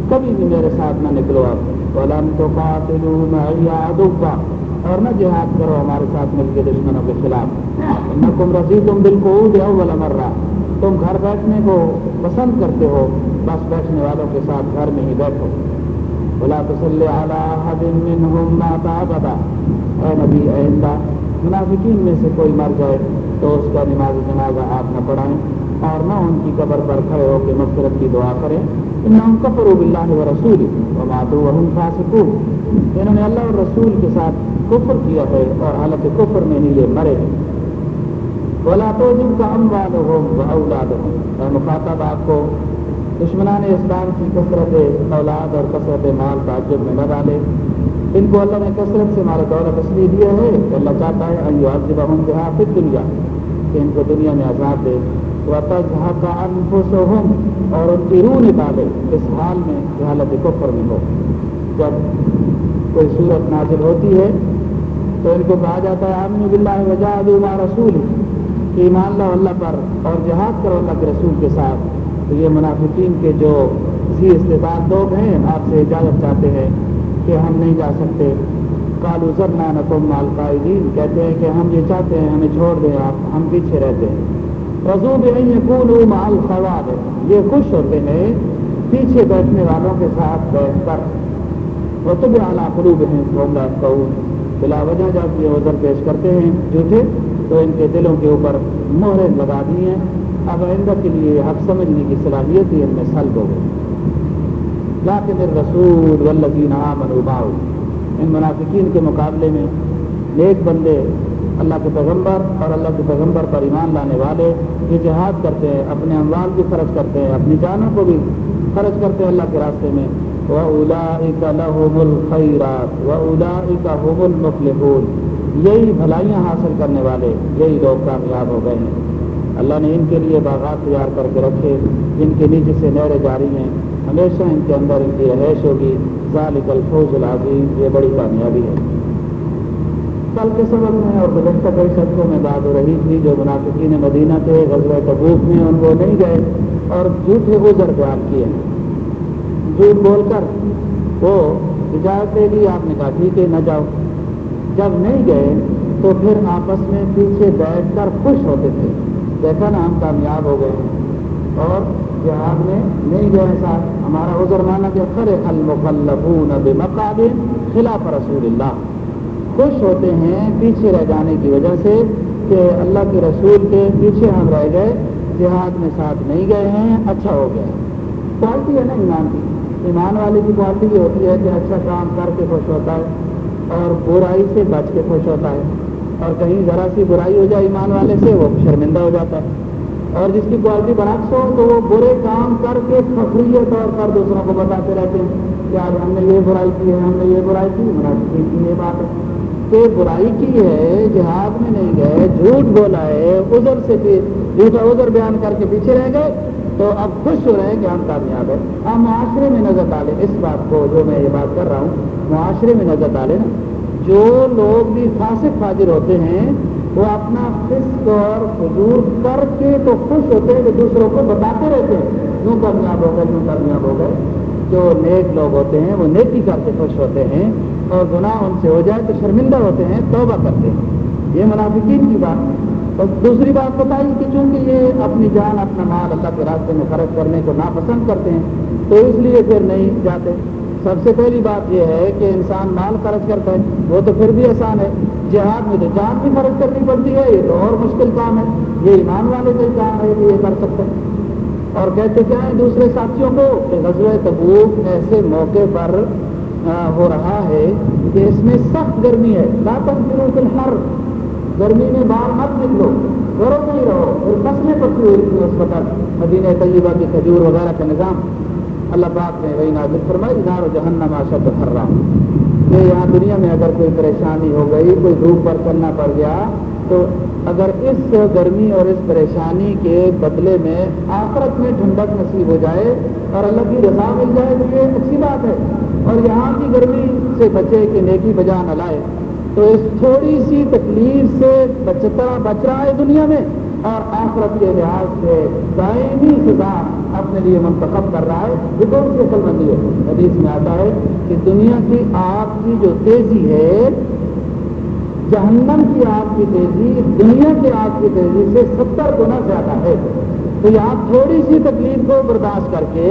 کبھی بھی میرے ساتھ نہ نکلو آپ ابا تجو نہ اور نہ جہاد کرو ہمارے ساتھ مل کے دشمنوں کے خلاف نہ تم تم رسی رہا تم گھر بیٹھنے کو پسند کرتے ہو بس بیٹھنے والوں کے ساتھ گھر میں ہی بیٹھو ولا تصل على احد منهم مات ابدا اے نبی ایندہ منافقین میں سے کوئی مر جائے تو اس کا نماز جنازہ آپ نہ پڑھائیں اور نہ ان کی قبر پر کھڑے ہو کے مغفرت کی دعا کریں انہم کفروا باللہ و رسول و ماتوا وهم فاسقون انہوں نے اللہ اور رسول کے ساتھ کفر کیا ہے اور حالت کفر میں ہی یہ مرے ہیں ولا توجب کا اموالہم و اولادہم مخاطب آپ کو دشمنان اسلام کی کثرت اولاد اور کثرت مال تعجب میں نہ ڈالے ان کو اللہ نے کثرت سے ہمارا دور و دیا ہے کہ اللہ چاہتا ہے پھر دنیا کہ ان کو دنیا میں آزاد دے و تجھا ان شم اور ان کی روح نکالے اس حال میں جہالت کو پر ہو جب کوئی صورت نازل ہوتی ہے تو ان کو کہا جاتا ہے امن بلّہ وجہ رسول کہ ایمان اللہ اللہ پر اور جہاد کرو اللہ کے رسول کے ساتھ تو یہ منافقین کے جو زی استعداد لوگ ہیں آپ سے اجازت چاہتے ہیں کہ ہم نہیں جا سکتے ذرنا نقم مال قائدین کہتے ہیں کہ ہم یہ چاہتے ہیں ہمیں چھوڑ دیں آپ ہم پیچھے رہتے ہیں رضو بھی نہیں مال خواب ہے یہ خوش ہوتے ہیں پیچھے بیٹھنے والوں کے ساتھ بیٹھ کر وہ تو بھی اعلیٰ قروب ہیں روم رات بلا وجہ جب یہ عذر پیش کرتے ہیں جھوٹے تو ان کے دلوں کے اوپر لگا دی ہیں اب آئندہ کے لیے حق سمجھنے کی صلاحیت ہی ان میں سلب ہو لاکن رسول والذین آمنوا باؤ ان منافقین کے مقابلے میں نیک بندے اللہ کے پیغمبر اور اللہ کے پیغمبر پر ایمان لانے والے یہ جہاد کرتے ہیں اپنے اموال بھی خرچ کرتے ہیں اپنی جانوں کو بھی خرچ کرتے ہیں اللہ کے راستے میں وہ اولا ایک اللہ خی رات و اولا ایک ہوغل یہی بھلائیاں حاصل کرنے والے یہی لوگ کامیاب ہو گئے ہیں اللہ نے ان کے لیے باغات تیار کر کے رکھے ان کے نیچے سے نہریں جاری ہیں ہمیشہ ان کے اندر ان کی رہائش ہوگی ذالک الفوز العظیم یہ بڑی کامیابی ہے کل کے سبق میں اور گزشتہ کئی سبقوں میں بات ہو رہی تھی جو منافقین مدینہ تھے غزوہ تبوک میں ان کو نہیں گئے اور جھوٹ میں گزر قیاب کیے جھوٹ بول کر وہ اجازت دے دی آپ نے کہا ٹھیک ہے نہ جاؤ جب نہیں گئے تو پھر آپس میں پیچھے بیٹھ کر خوش ہوتے تھے دیکھا نا ہم کامیاب ہو گئے اور جہاد میں نہیں گئے ساتھ ہمارا حضر مانا کہ خر المخلفون ول بے مقابل رسول اللہ خوش ہوتے ہیں پیچھے رہ جانے کی وجہ سے کہ اللہ کے رسول کے پیچھے ہم رہ گئے جہاد میں ساتھ نہیں گئے ہیں اچھا ہو گیا کوالٹی ہے نا ایمان کی ایمان والے کی کوالٹی یہ ہوتی ہے کہ اچھا کام کر کے خوش ہوتا ہے اور برائی سے بچ کے خوش ہوتا ہے اور کہیں ذرا سی برائی ہو جائے ایمان والے سے وہ شرمندہ ہو جاتا ہے اور جس کی کوالٹی برعکس ہو تو وہ برے کام کر کے فخری طور پر دوسروں کو بتاتے رہتے ہیں کہ آج ہم نے یہ برائی کی ہے ہم نے یہ برائی کی مناسب کی یہ بات ہے کہ برائی کی ہے جہاد میں نہیں گئے جھوٹ بولا ہے ادھر سے جھوٹا ادھر بیان کر کے پیچھے رہ گئے تو اب خوش ہو رہے ہیں کہ ہم کامیاب ہیں ہم معاشرے میں نظر ڈالیں اس بات کو جو میں یہ بات کر رہا ہوں معاشرے میں نظر ڈالیں نا جو لوگ بھی فاسق فاجر ہوتے ہیں وہ اپنا فسق اور حضور کر کے تو خوش ہوتے ہیں کہ دوسروں کو بتاتے رہتے ہیں یوں کامیاب ہو گئے یوں کامیاب ہو گئے جو نیک لوگ ہوتے ہیں وہ نیکی کر کے خوش ہوتے ہیں اور گناہ ان سے ہو جائے تو شرمندہ ہوتے ہیں توبہ کرتے ہیں یہ منافقین کی بات ہے اور دوسری بات بتائی کہ چونکہ یہ اپنی جان اپنا مال اللہ کے راستے میں خرچ کرنے کو ناپسند کرتے ہیں تو اس لیے پھر نہیں جاتے سب سے پہلی بات یہ ہے کہ انسان مال خرچ کرتا ہے وہ تو پھر بھی آسان ہے جہاد میں تو جان بھی خرچ کرنی پڑتی ہے یہ تو اور مشکل کام ہے یہ ایمان والے کا کام ہے کہ یہ کر سکتے ہیں اور کہتے کیا ہیں دوسرے ساتھیوں کو کہ تبوک ایسے موقع پر ہو رہا ہے کہ اس میں سخت گرمی ہے ہر گرمی میں باہر مت نکلو گھروں میں ہی رہو بس پکی پکڑی ہوئی تھی وقت مدینہ طیبہ کی کھجور وغیرہ کا نظام اللہ پاک نے وہی نازل فرمائی نار و جہنم آشد بھر رہا کہ یہاں دنیا میں اگر کوئی پریشانی ہو گئی کوئی دھوپ پر چلنا پڑ گیا تو اگر اس گرمی اور اس پریشانی کے بدلے میں آخرت میں ٹھنڈک نصیب ہو جائے اور اللہ کی رضا مل جائے تو یہ اچھی بات ہے اور یہاں کی گرمی سے بچے کہ نیکی بجا نہ لائے تو اس تھوڑی سی تکلیف سے بچتا بچ رہا ہے دنیا میں اور آخرت کے لحاظ سے دائمی سزا اپنے لیے منتخب کر رہا ہے یہ کون سی اصل بندی ہے حدیث میں آتا ہے کہ دنیا کی آگ کی جو تیزی ہے جہنم کی آگ کی تیزی دنیا کی آگ کی تیزی سے ستر گنا زیادہ ہے تو یہ آپ تھوڑی سی تکلیف کو برداشت کر کے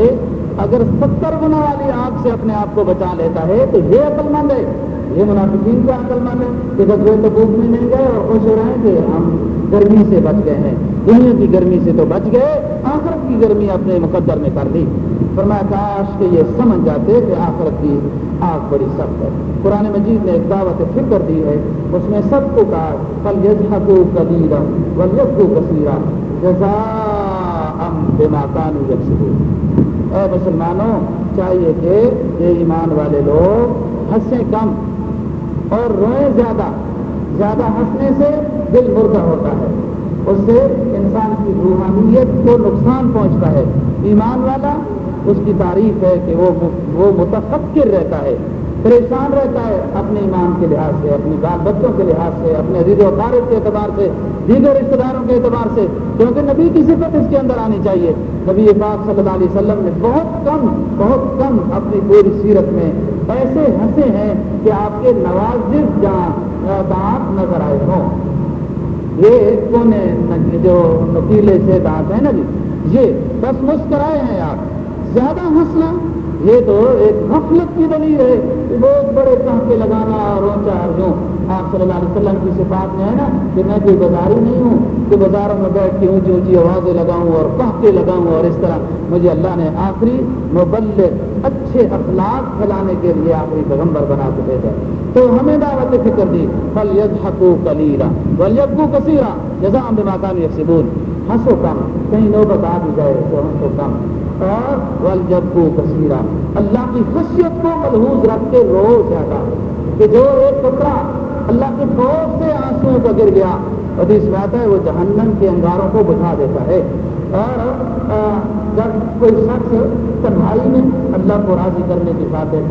اگر ستر گنا والی آگ سے اپنے آپ کو بچا لیتا ہے تو یہ عقل مند ہے یہ منافقین کا عقل مند ہے کہ جب وہ تبوک میں نہیں گئے اور خوش ہو رہے ہیں کہ ہم گرمی سے بچ گئے ہیں دنیا کی گرمی سے تو بچ گئے آخرت کی گرمی اپنے مقدر میں کر دی فرمایا کاش کہ یہ سمجھ جاتے کہ آخرت کی آگ بڑی سخت ہے قرآن مجید نے ایک دعوت فکر دی ہے اس میں سب کو کہا کل یز حقو قدیرہ ولیقو کثیرہ جزا ہم بے ماتانو یکسبو اے مسلمانوں چاہیے کہ یہ ایمان والے لوگ ہنسیں کم اور روئیں زیادہ زیادہ ہنسنے سے دل مردہ ہوتا ہے اس سے انسان کی روحانیت کو نقصان پہنچتا ہے ایمان والا اس کی تعریف ہے کہ وہ وہ متفقر رہتا ہے پریشان رہتا ہے اپنے ایمان کے لحاظ سے اپنی بال بچوں کے لحاظ سے اپنے رد و تعارف کے اعتبار سے دیگر رشتے داروں کے اعتبار سے کیونکہ نبی کی صفت اس کے اندر آنی چاہیے نبی پاک صلی اللہ علیہ وسلم نے بہت کم بہت کم اپنی پوری سیرت میں ایسے ہنسے ہیں کہ آپ کے نواز جہاں دانت نظر آئے ہوں یہ کونے جو نکیلے سے دانت ہیں نا جی یہ بس مسکرائے ہیں آپ زیادہ ہنسنا یہ تو ایک غفلت کی دلیل ہے کہ بہت بڑے کہ لگانا اور اونچا آپ صلی اللہ علیہ وسلم کی صفات میں ہے نا کہ میں کوئی بازار نہیں ہوں کہ بازاروں میں بیٹھ کے اونچی اونچی آوازیں لگاؤں اور کہتے لگاؤں اور اس طرح مجھے اللہ نے آخری مبل اچھے اخلاق پھیلانے کے لیے آخری پیغمبر بنا کے بھیجا تو ہمیں دعوت فکر دی بلید حقوق حقو کلیرا بل یقو کثیرہ جزام ماتا بھی سب ہنسو کم کہیں لوگ آ بھی جائے تو ہنسو کم کثیرہ اللہ کی خشیت کو ملحوظ رکھ کے رو جاتا کہ جو ایک کپڑا اللہ کے بہت سے آنسو کا گر گیا اور بات ہے وہ جہنم کے انگاروں کو بجھا دیتا ہے اور جب کوئی شخص تنہائی میں اللہ کو راضی کرنے کی بات ہے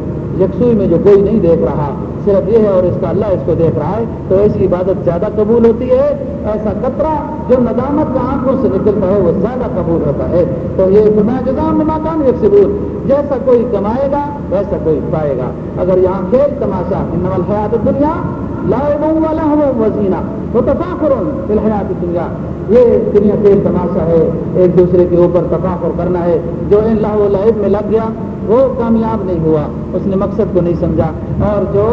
یکسوئی میں جو کوئی نہیں دیکھ رہا صرف یہ ہے اور اس کا اللہ اس کو دیکھ رہا ہے تو ایسی عبادت زیادہ قبول ہوتی ہے ایسا قطرہ جو ندامت کا آنکھوں سے نکلتا ہے وہ زیادہ قبول ہوتا ہے تو یہ ماکان ایک ثبوت جیسا کوئی کمائے گا ویسا کوئی پائے گا اگر یہاں کھیل تماشا حیات دنیا دنیا دنیا یہ تماشا ہے ایک دوسرے کے اوپر تفاخر کرنا ہے جو ان لاہ و لب میں لگ گیا وہ کامیاب نہیں ہوا اس نے مقصد کو نہیں سمجھا اور جو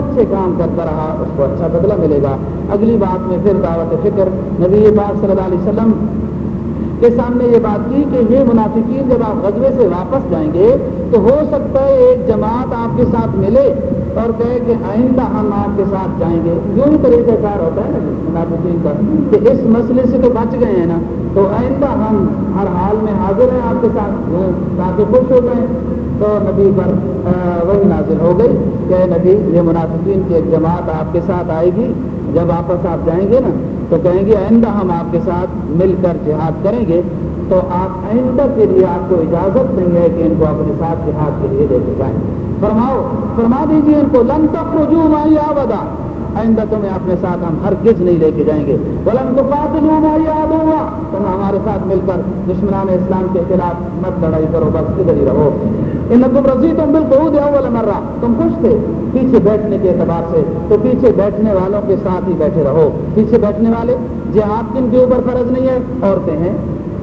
اچھے کام کرتا رہا اس کو اچھا بدلہ ملے گا اگلی بات میں پھر دعوت فکر نبی پاک صلی اللہ علیہ وسلم کے سامنے یہ بات کی کہ یہ منافقین جب آپ غزبے سے واپس جائیں گے تو ہو سکتا ہے ایک جماعت آپ کے ساتھ ملے اور کہے کہ آئندہ ہم آپ کے ساتھ جائیں گے یوں طریقہ کار ہوتا ہے جی، منافقین کا کہ اس مسئلے سے تو بچ گئے ہیں نا تو آئندہ ہم ہر حال میں حاضر ہیں آپ کے ساتھ کافی خوش ہو گئے تو نبی پر وہی نازل ہو گئی کہ نبی یہ منافقین کی ایک جماعت آپ کے ساتھ آئے گی جب آپ جائیں گے نا تو کہیں گے آئندہ ہم آپ کے ساتھ مل کر جہاد کریں گے تو آپ آئندہ کے لیے آپ کو اجازت نہیں ہے کہ ان کو اپنے ساتھ کے ہاتھ کے لیے لے کے جائیں فرماؤ فرما دیجیے ان کو لن تک رجوع آئی آ آئندہ تمہیں اپنے ساتھ ہم ہر کس نہیں لے کے جائیں گے بولے ہوا تم ہمارے ساتھ مل کر دشمنان اسلام کے خلاف مت لڑائی کرو بس ادھر رہو ان تم رضی تم بالکل تم خوش تھے پیچھے بیٹھنے کے اعتبار سے تو پیچھے بیٹھنے والوں کے ساتھ ہی بیٹھے رہو پیچھے بیٹھنے والے جی جن کے اوپر فرض نہیں ہے عورتیں ہیں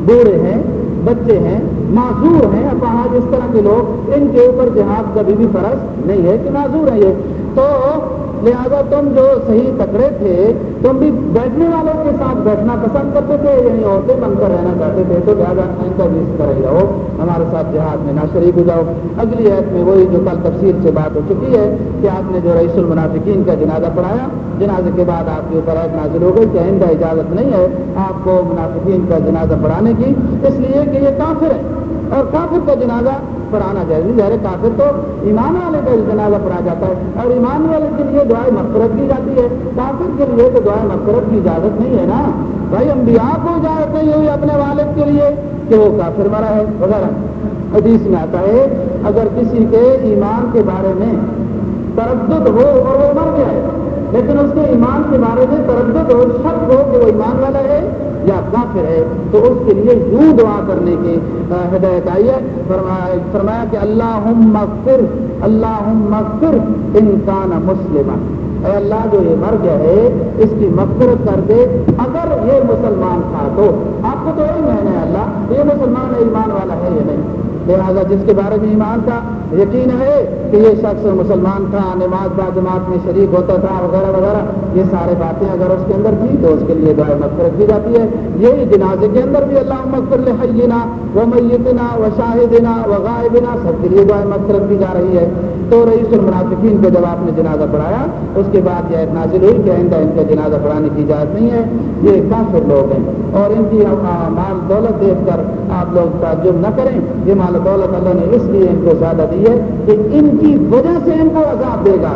بوڑھے ہیں بچے ہیں معذور ہیں اب اس طرح کے لوگ ان کے اوپر جہاد کبھی بھی فرض نہیں ہے کہ معذور ہیں یہ تو لہذا تم جو صحیح تکڑے تھے تم بھی بیٹھنے والوں کے ساتھ بیٹھنا پسند کرتے تھے یعنی عورتیں بن کر رہنا چاہتے تھے تو لہٰذا کہیں بھی اس طرح ہی رہو ہمارے ساتھ جہاد میں نہ شریک ہو جاؤ اگلی ایپ میں وہی جو کل تفصیل سے بات ہو چکی ہے کہ آپ نے جو رئیس المنافقین کا جنازہ پڑھایا جنازے کے بعد آپ کے اوپر عید نازل ہو گئی کہ آئندہ اجازت نہیں ہے آپ کو منافقین کا جنازہ پڑھانے کی اس لیے کہ یہ کافر ہے اور کافر کا جنازہ پڑھانا نہیں ظاہر کافر تو ایمان والے کا جنازہ پڑھا جاتا ہے اور ایمان والے کے لیے دعائیں مفرت کی جاتی ہے کافر کے لیے تو دعائیں مفرت کی اجازت نہیں ہے نا بھائی ہم بھی آپ کو اجازت نہیں ہوئی اپنے والد کے لیے کہ وہ کافر مرا ہے وغیرہ حدیث میں آتا ہے اگر کسی کے ایمان کے بارے میں تردد ہو اور وہ مر گیا ہے لیکن اس کے ایمان کے بارے میں تردد ہو شک ہو کہ وہ ایمان والا ہے یا کافر ہے تو اس کے لیے یوں دعا کرنے کی ہدایت آئی ہے فرمایا, فرمایا کہ اللہ مغفر اللہ مغفر انسان مسلمہ اے اللہ جو یہ مر گیا ہے اس کی مغفرت کر دے اگر یہ مسلمان تھا تو آپ کو تو علم ہے اللہ یہ مسلمان ایمان والا ہے یا نہیں لہذا جس کے بارے میں ایمان تھا یقین ہے کہ یہ شخص مسلمان تھا نماز با جماعت میں شریک ہوتا تھا وغیرہ وغیرہ یہ سارے باتیں اگر اس کے اندر تھی تو اس کے لیے دعائیں مغفرت کی جاتی ہے یہی جنازے کے اندر بھی اللہ مغفر الحینا وہ میتنا و وغائے بنا سب کے لیے دعائیں مغفرت کی جا رہی ہے تو رئیس المنافقین کو جب آپ نے جنازہ پڑھایا اس کے بعد یہ اتنا ہوئی کہ آئندہ ان کا جنازہ پڑھانے کی اجازت نہیں ہے یہ کافی لوگ ہیں اور ان کی مال دولت دیکھ کر آپ لوگ تعجب نہ کریں یہ دولت اللہ نے اس لیے ان کو زیادہ دی ہے کہ ان کی وجہ سے ان کو عذاب دے گا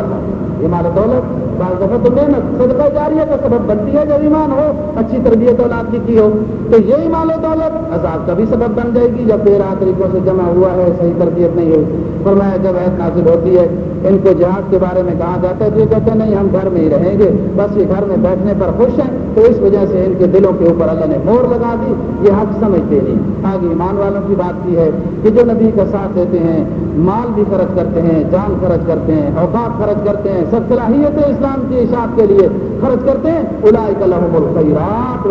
یہ مال دولت بعض دفعہ تو محنت صدقہ کا سبب بنتی ہے جب ایمان ہو اچھی تربیت اولاد کی کی ہو تو یہ مال و دولت عذاب کا بھی سبب بن جائے گی جب دیر طریقوں سے جمع ہوا ہے صحیح تربیت نہیں ہوئی فرمایا عید نازل ہوتی ہے ان کو جہاد کے بارے میں کہا جاتا ہے تو یہ کہتے ہیں نہیں ہم گھر میں ہی رہیں گے بس یہ گھر میں بیٹھنے پر خوش ہیں تو اس وجہ سے ان کے دلوں کے اوپر اللہ نے مور لگا دی یہ حق سمجھتے نہیں آگے ایمان والوں کی بات کی ہے کہ جو نبی کا ساتھ دیتے ہیں مال بھی خرچ کرتے ہیں جان خرچ کرتے ہیں اوقات خرچ کرتے ہیں سب صلاحیت اسلام کی اشاعت کے لیے خرچ کرتے ہیں الخیرات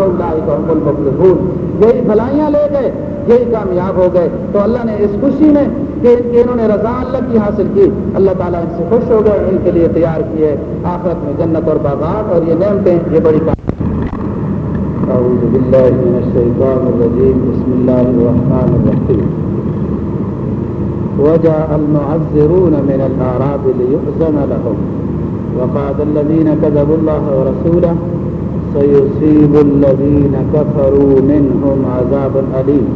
یہی بھلائیاں لے گئے یہی کامیاب ہو گئے تو اللہ نے اس خوشی میں کہ انہوں نے رضا اللہ کی حاصل کی اللہ تعالیٰ ان سے خوش ہو گئے ان کے لیے تیار کیے آخرت میں جنت اور باغات اور یہ نعمتیں یہ بڑی من بسم الرحمن وجاء المعذرون من الأعراب ليؤذن لهم وقال الذين كذبوا الله ورسوله سيصيب الذين كفروا منهم عذاب أليم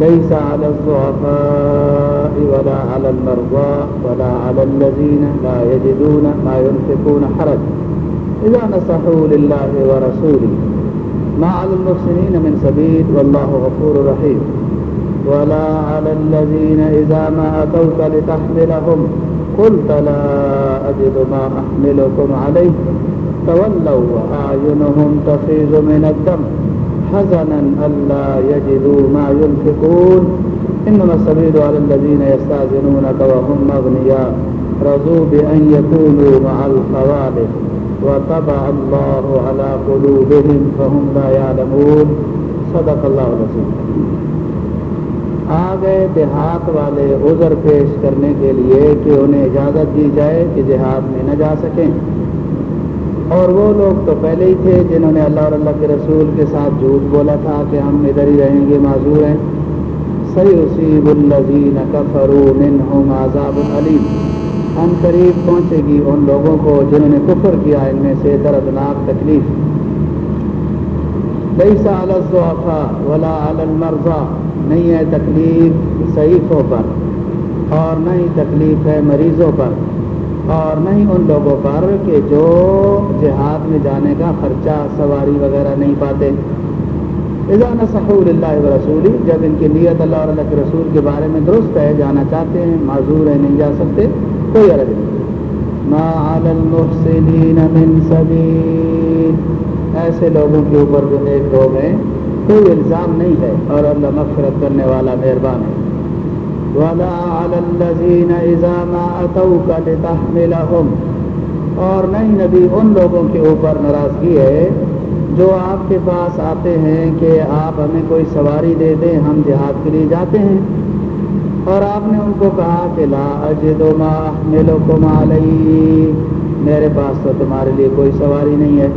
ليس على الضعفاء ولا على المرضى ولا على الذين لا يجدون ما ينفقون حرج إذا نصحوا لله ورسوله ما على المحسنين من سبيل والله غفور رحيم ولا على الذين إذا ما أتوك لتحملهم قلت لا أجد ما أحملكم عليه تولوا وأعينهم تفيض من الدم حزنا ألا يجدوا ما ينفقون إنما السبيل على الذين يستأذنونك وهم أغنياء رضوا بأن يكونوا مع الخوالف وطبع الله على قلوبهم فهم لا يعلمون صدق الله العظيم آ گئے دیہات والے عذر پیش کرنے کے لیے کہ انہیں اجازت دی جائے کہ دیہات میں نہ جا سکیں اور وہ لوگ تو پہلے ہی تھے جنہوں نے اللہ اور اللہ کے رسول کے ساتھ جھوٹ بولا تھا کہ ہم ادھر ہی رہیں گے معذور ہیں سی رسیب الزین ہوں آزاب علی ہم قریب پہنچے گی ان لوگوں کو جنہوں نے کفر کیا ان میں سے دردناک تکلیف علی صافہ ولا عالم المرضى نہیں ہے تکلیف صعیفوں پر اور نہ ہی تکلیف ہے مریضوں پر اور نہ ہی ان لوگوں پر کہ جو جہاد میں جانے کا خرچہ سواری وغیرہ نہیں پاتے اذا نصح للہ و رسولی جب ان کی نیت اللہ اور اللہ کے رسول کے بارے میں درست ہے جانا چاہتے ہیں معذور ہیں نہیں جا سکتے کوئی عرض نہیں ایسے لوگوں کے اوپر جو نیک لوگ ہیں کوئی الزام نہیں ہے اور اللہ مغفرت کرنے والا مہربان ہے وَلَا عَلَى الَّذِينَ إِذَا مَا أَتَوْكَ لِتَحْمِلَهُمْ اور نہیں نبی ان لوگوں کے اوپر ناراضگی ہے جو آپ کے پاس آتے ہیں کہ آپ ہمیں کوئی سواری دے دیں ہم جہاد کے لیے جاتے ہیں اور آپ نے ان کو کہا کہ لا اجد ما میلو علی میرے پاس تو تمہارے لیے کوئی سواری نہیں ہے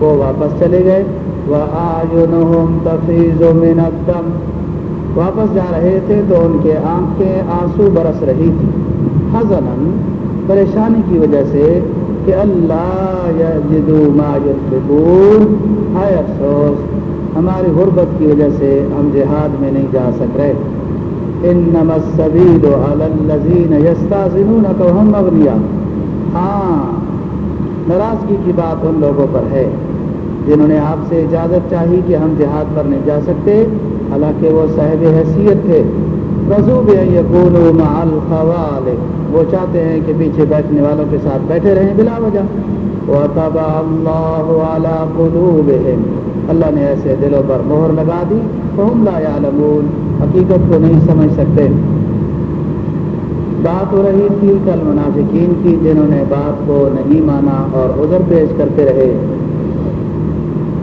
وہ واپس چلے گئے وہ و واپس جا رہے تھے تو ان کے آنکھیں آنسو برس رہی تھی حضن پریشانی کی وجہ سے کہ اللہ ما افسوس ہماری غربت کی وجہ سے ہم جہاد میں نہیں جا سک رہے انما السبیل علی الذین ہم وهم لیا ہاں ناراضگی کی بات ان لوگوں پر ہے جنہوں نے آپ سے اجازت چاہی کہ ہم جہاد پر نہیں جا سکتے حالانکہ وہ صاحب حیثیت تھے الخوال وہ چاہتے ہیں کہ پیچھے بیٹھنے والوں کے ساتھ بیٹھے رہیں بلا وجہ بھجن اللہ اللہ نے ایسے دلوں پر مہر لگا دی تو ہم یعلمون حقیقت کو نہیں سمجھ سکتے بات ہو رہی تھی کل منافقین کی جنہوں نے بات کو نہیں مانا اور عذر پیش کرتے رہے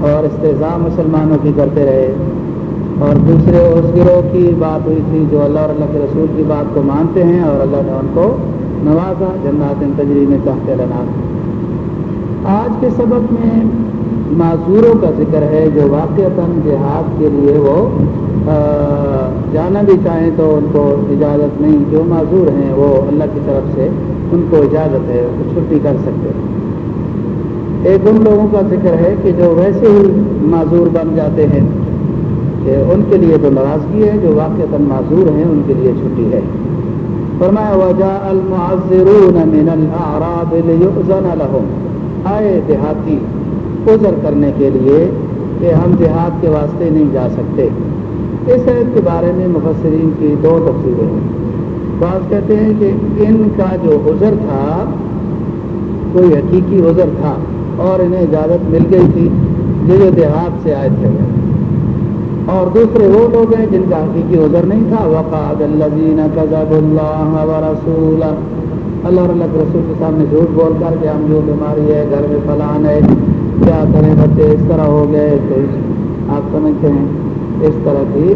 اور استضاء مسلمانوں کی کرتے رہے اور دوسرے اس گروہ کی بات ہوئی تھی جو اللہ اور اللہ کے رسول کی بات کو مانتے ہیں اور اللہ نے ان کو نوازا ان تجری میں چاہتے رہنا آج کے سبق میں معذوروں کا ذکر ہے جو واقعتاً جہاد کے لیے وہ جانا بھی چاہیں تو ان کو اجازت نہیں جو معذور ہیں وہ اللہ کی طرف سے ان کو اجازت ہے چھٹی کر سکتے ہیں ایک ان لوگوں کا ذکر ہے کہ جو ویسے ہی معذور بن جاتے ہیں کہ ان کے لیے تو ناراضگی ہے جو واقع معذور ہیں ان کے لیے چھٹی ہے فرمایا ليؤذن لهم آئے دیہاتی عذر کرنے کے لیے کہ ہم دیہات کے واسطے نہیں جا سکتے اس عید کے بارے میں مفسرین کی دو تفصیلیں ہیں بعض کہتے ہیں کہ ان کا جو عذر تھا کوئی حقیقی عذر تھا اور انہیں اجازت مل گئی تھی جو دیہات سے آئے تھے اور دوسرے وہ لوگ ہیں جن کا حقیقی عذر نہیں تھا وقاد الزین قزب اللہ رسول اللہ اور اللہ کے سامنے جھوٹ بول کر کہ ہم جو بیماری ہے گھر میں فلان ہے کیا کریں بچے اس طرح ہو گئے تو آپ سمجھتے ہیں اس طرح کی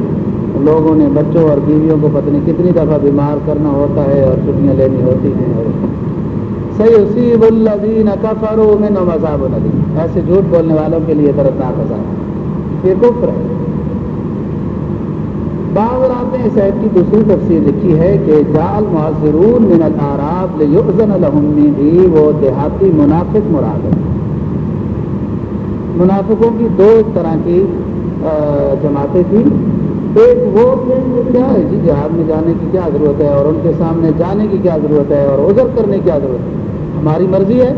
لوگوں نے بچوں اور بیویوں کو پتنی کتنی دفعہ بیمار کرنا ہوتا ہے اور چھٹیاں لینی ہوتی ہیں اور سیب الدین کفر میں نو الدین ایسے جھوٹ بولنے والوں کے لیے طرف نہ مذہب یہ کفر ہے بعض آپ نے اس ایپ کی دوسری تفسیر لکھی ہے کہ جال معذرون من العراب لیؤذن لہمی بھی وہ دیہاتی منافق مراد ہے منافقوں کی دو طرح کی جماعتیں تھیں ایک وہ کیا ہے جی جہاد میں جانے کی کیا ضرورت ہے اور ان کے سامنے جانے کی کیا ضرورت ہے اور عذر کرنے کی کیا ضرورت ہے ہماری مرضی ہے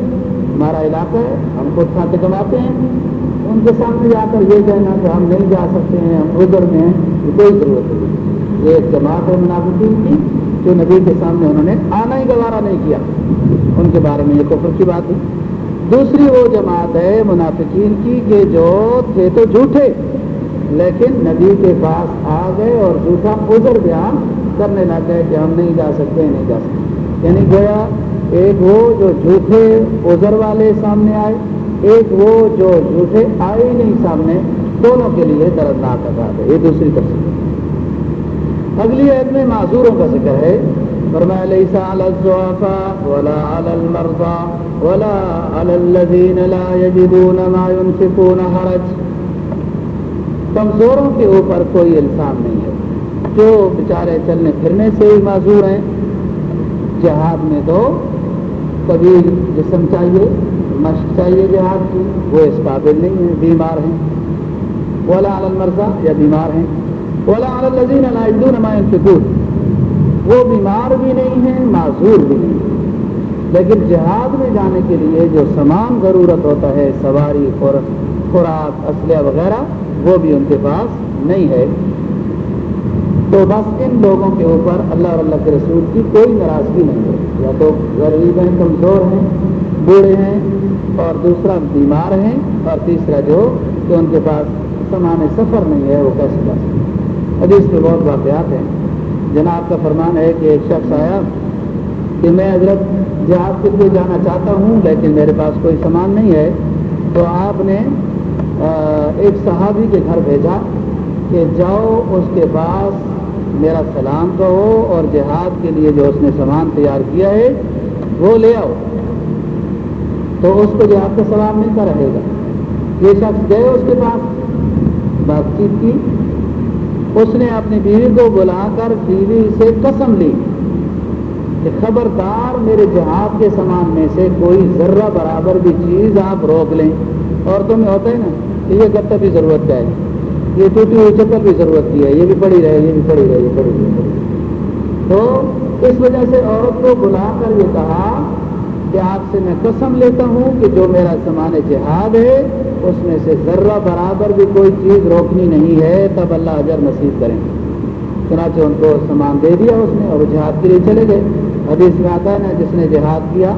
ہمارا علاقہ ہے ہم خود تھان سے کماتے ہیں ان کے سامنے جا کر یہ کہنا کہ ہم نہیں جا سکتے ہیں ہم ادھر میں ہیں کوئی ضرورت نہیں ایک جماعت ہے منافقین کی جو نبی کے سامنے انہوں نے آنا ہی گوارا نہیں کیا ان کے بارے میں یہ کو کی بات ہے دوسری وہ جماعت ہے منافقین کی کہ جو تھے تو جھوٹے لیکن نبی کے پاس آ گئے اور جھوٹا ادھر بیان کرنے لگ گئے کہ ہم نہیں جا سکتے نہیں جا سکتے یعنی گویا ایک وہ جو جھوٹے ادھر والے سامنے آئے ایک وہ جو جھوٹے آئے نہیں سامنے دونوں کے لیے دردناک آزاد ہے یہ دوسری طرف اگلی عید میں معذوروں کا ذکر ہے فرمایا ليس على الضعفاء ولا على المرضى ولا على الذين لا يجدون ما ينفقون حرج کمزوروں کے اوپر کوئی الزام نہیں ہے جو بیچارے چلنے پھرنے سے بھی معذور ہیں جہاد میں تو کبھی جسم چاہیے مشق چاہیے جہاد کی وہ اس قابل نہیں ہیں بیمار ہیں اولا مرزا یا بیمار ہیں ولا الزین علاد العما فکور وہ بیمار بھی نہیں ہیں معذور بھی نہیں لیکن جہاد میں جانے کے لیے جو سامان ضرورت ہوتا ہے سواری خوراک اسلحہ وغیرہ وہ بھی ان کے پاس نہیں ہے تو بس ان لوگوں کے اوپر اللہ اور اللہ کے رسول کی کوئی ناراضگی نہیں ہے یا تو غریب ہیں کمزور ہیں بوڑھے ہیں اور دوسرا بیمار ہیں اور تیسرا جو کہ ان کے پاس سامان سفر نہیں ہے وہ کیسے کر سکتے ابھی اس کے بہت واقعات ہیں جناب کا فرمان ہے کہ ایک شخص آیا کہ میں حضرت جہاد کے لیے جانا چاہتا ہوں لیکن میرے پاس کوئی سامان نہیں ہے تو آپ نے ایک صحابی کے گھر بھیجا کہ جاؤ اس کے پاس میرا سلام کہو اور جہاد کے لیے جو اس نے سامان تیار کیا ہے وہ لے آؤ تو اس کو جہاد کا سلام ملتا رہے گا یہ شخص گئے اس کے پاس بات چیت کی اس نے اپنی بیوی کو بلا کر بیوی سے قسم لی کہ خبردار میرے جہاد کے سامان میں سے کوئی ذرہ برابر بھی چیز آپ روک لیں عورتوں میں ہوتا ہے نا یہ کب تک بھی ضرورت کا ہے یہ ٹوٹی ہوئی چپل بھی ضرورت کی ہے یہ بھی پڑی رہے یہ یہ بھی پڑی پڑی رہے رہے تو اس وجہ سے سے عورت کو بلا کر یہ کہا کہ آپ میں قسم لیتا ہوں کہ جو میرا سامان جہاد ہے اس میں سے ذرہ برابر بھی کوئی چیز روکنی نہیں ہے تب اللہ اجر نصیب کریں چنانچہ ان کو سامان دے دیا اس نے اور جہاد کے لیے چلے گئے ابھی آتا ہے نا جس نے جہاد کیا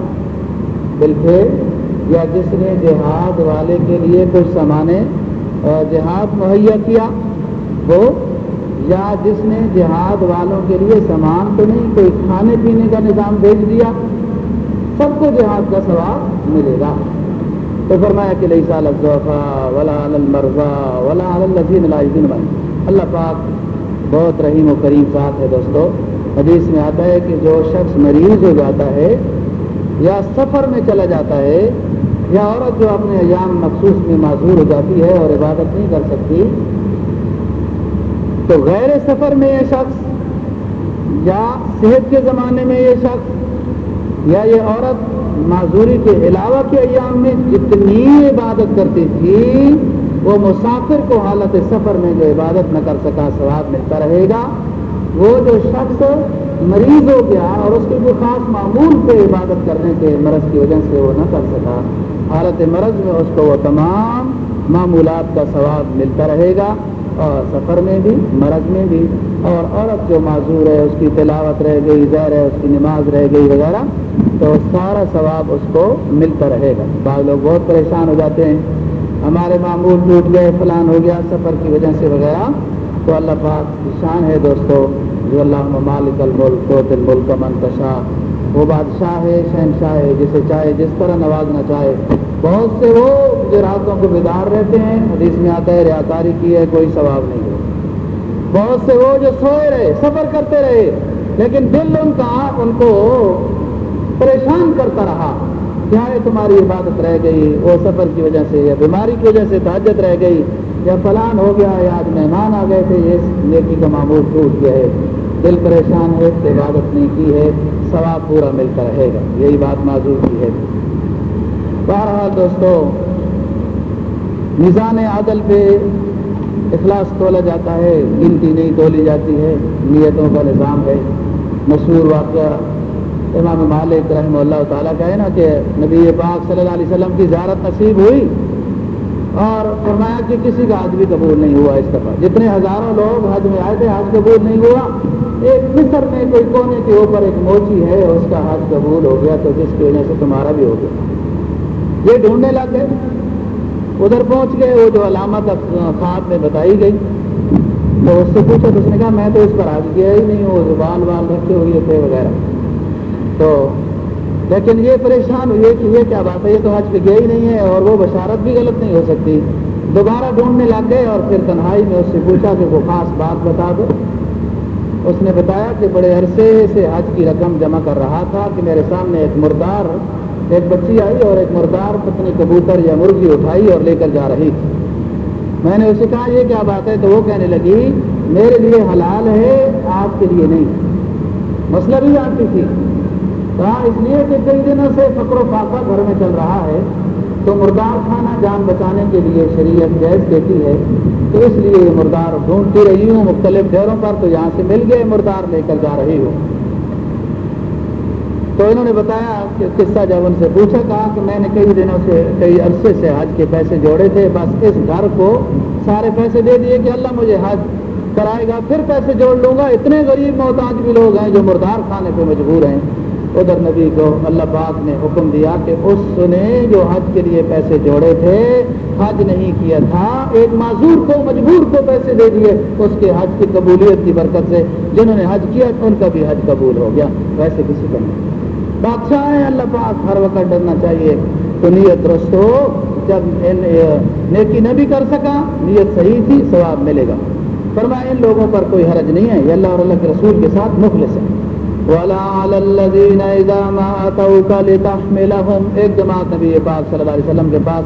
بالکل یا جس نے جہاد والے کے لیے کچھ سامان جہاد مہیا کیا وہ یا جس نے جہاد والوں کے لیے سامان تو نہیں کوئی کھانے پینے کا نظام بھیج دیا سب کو جہاد کا ثواب ملے گا تو فرمایا کہ لئی ولا الفا ولا الزین الدین بن اللہ پاک بہت رحیم و کریم ساتھ ہے دوستو حدیث میں آتا ہے کہ جو شخص مریض ہو جاتا ہے یا سفر میں چلا جاتا ہے یا عورت جو اپنے ایام مخصوص میں معذور ہو جاتی ہے اور عبادت نہیں کر سکتی تو غیر سفر میں یہ شخص یا صحت کے زمانے میں یہ شخص یا یہ عورت معذوری کے علاوہ کے ایام میں جتنی عبادت کرتی تھی وہ مسافر کو حالت سفر میں جو عبادت نہ کر سکا سواب ملتا رہے گا وہ جو شخص مریض ہو گیا اور اس کے کوئی خاص معمول پہ عبادت کرنے کے مرض کی وجہ سے وہ نہ کر سکا حالت مرض میں اس کو وہ تمام معمولات کا ثواب ملتا رہے گا اور سفر میں بھی مرض میں بھی اور عورت جو معذور ہے اس کی تلاوت رہ گئی زہر ہے اس کی نماز رہ گئی وغیرہ تو سارا ثواب اس کو ملتا رہے گا بعض لوگ بہت پریشان ہو جاتے ہیں ہمارے معمول ٹوٹ گئے فلان ہو گیا سفر کی وجہ سے وغیرہ تو اللہ پاک شان ہے دوستو جو اللہ ممالک الملک تو قوت ملک کا منتشا وہ بادشاہ ہے شہنشاہ ہے جسے چاہے جس طرح نوازنا چاہے بہت سے وہ جو راتوں کو بیدار رہتے ہیں حدیث میں آتا ہے ریاتاری کی ہے کوئی ثواب نہیں ہے بہت سے وہ جو سوئے رہے سفر کرتے رہے لیکن دل ان کا ان کو پریشان کرتا رہا کیا ہے تمہاری عبادت رہ گئی وہ سفر کی وجہ سے یا بیماری کی وجہ سے تعجت رہ گئی یا فلان ہو گیا یا آج مہمان آ گئے تھے یہ نیکی کا معمول ٹوٹ گیا ہے دل پریشان ہے عبادت نہیں کی ہے ثواب پورا ملتا رہے گا یہی بات معذور کی ہے بہرحال دوستو دوستوں نظام عادل پہ اخلاص تولا جاتا ہے گنتی نہیں تولی جاتی ہے نیتوں کا نظام ہے مشہور واقعہ امام مالک رحمہ اللہ تعالیٰ کا ہے نا کہ نبی پاک صلی اللہ علیہ وسلم کی زیارت نصیب ہوئی اور فرمایا کہ کسی کا حج بھی قبول نہیں ہوا اس طرح جتنے ہزاروں لوگ حج میں آئے تھے حج قبول نہیں ہوا ایک مصر میں کوئی کونے کے اوپر ایک موچی ہے اس کا حج قبول ہو گیا تو جس کی وجہ سے تمہارا بھی ہو گیا یہ ڈھونڈنے لگے ادھر پہنچ گئے وہ جو علامت خواب میں بتائی گئی تو اس سے پوچھا تو اس نے کہا میں تو اس پر حج کیا ہی نہیں وہ بال وال رکھے ہوئے تھے وغیرہ تو لیکن یہ پریشان ہوئے کہ یہ کیا بات ہے یہ تو آج پہ گیا ہی نہیں ہے اور وہ بشارت بھی غلط نہیں ہو سکتی دوبارہ ڈھونڈنے لگ گئے اور پھر تنہائی میں اس سے پوچھا کہ وہ خاص بات بتا دو اس نے بتایا کہ بڑے عرصے سے حج کی رقم جمع کر رہا تھا کہ میرے سامنے ایک مردار ایک بچی آئی اور ایک مردار پتنی کبوتر یا مرغی اٹھائی اور لے کر جا رہی تھی میں نے اسے کہا یہ کیا بات ہے تو وہ کہنے لگی میرے لیے حلال ہے آپ کے لیے نہیں مسئلہ بھی جانتی تھی کہا اس لیے کہ کئی دنوں سے فکر فاقہ گھر میں چل رہا ہے تو مردار کھانا جان بچانے کے لیے شریعت جائز دیتی ہے تو اس لیے مردار ڈھونڈتی رہی ہوں مختلف ڈھیروں پر تو یہاں سے مل گئے مردار لے کر جا رہی ہوں تو انہوں نے بتایا کہ قصہ جب ان سے پوچھا کہا کہ میں نے کئی دنوں سے کئی عرصے سے حج کے پیسے جوڑے تھے بس اس گھر کو سارے پیسے دے دیے کہ اللہ مجھے حج کرائے گا پھر پیسے جوڑ لوں گا اتنے غریب محتاج بھی لوگ ہیں جو مردار کھانے پہ مجبور ہیں ادھر نبی کو اللہ پاک نے حکم دیا کہ اس نے جو حج کے لیے پیسے جوڑے تھے حج نہیں کیا تھا ایک معذور کو مجبور کو پیسے دے دیے اس کے حج کی قبولیت کی برکت سے جنہوں نے حج کیا ان کا بھی حج قبول ہو گیا ویسے کسی کا نہیں بادشاہ اللہ پاک ہر وقت ڈرنا چاہیے تو نیت درست ہو جب نیکی نہ بھی کر سکا نیت صحیح تھی ثواب ملے گا فرمایا ان لوگوں پر کوئی حرج نہیں ہے یہ اللہ اور اللہ کے رسول کے ساتھ مخلص ہے ولا على الذين اذا ما اتوك لتحملهم نبی پاک صلی اللہ علیہ وسلم کے پاس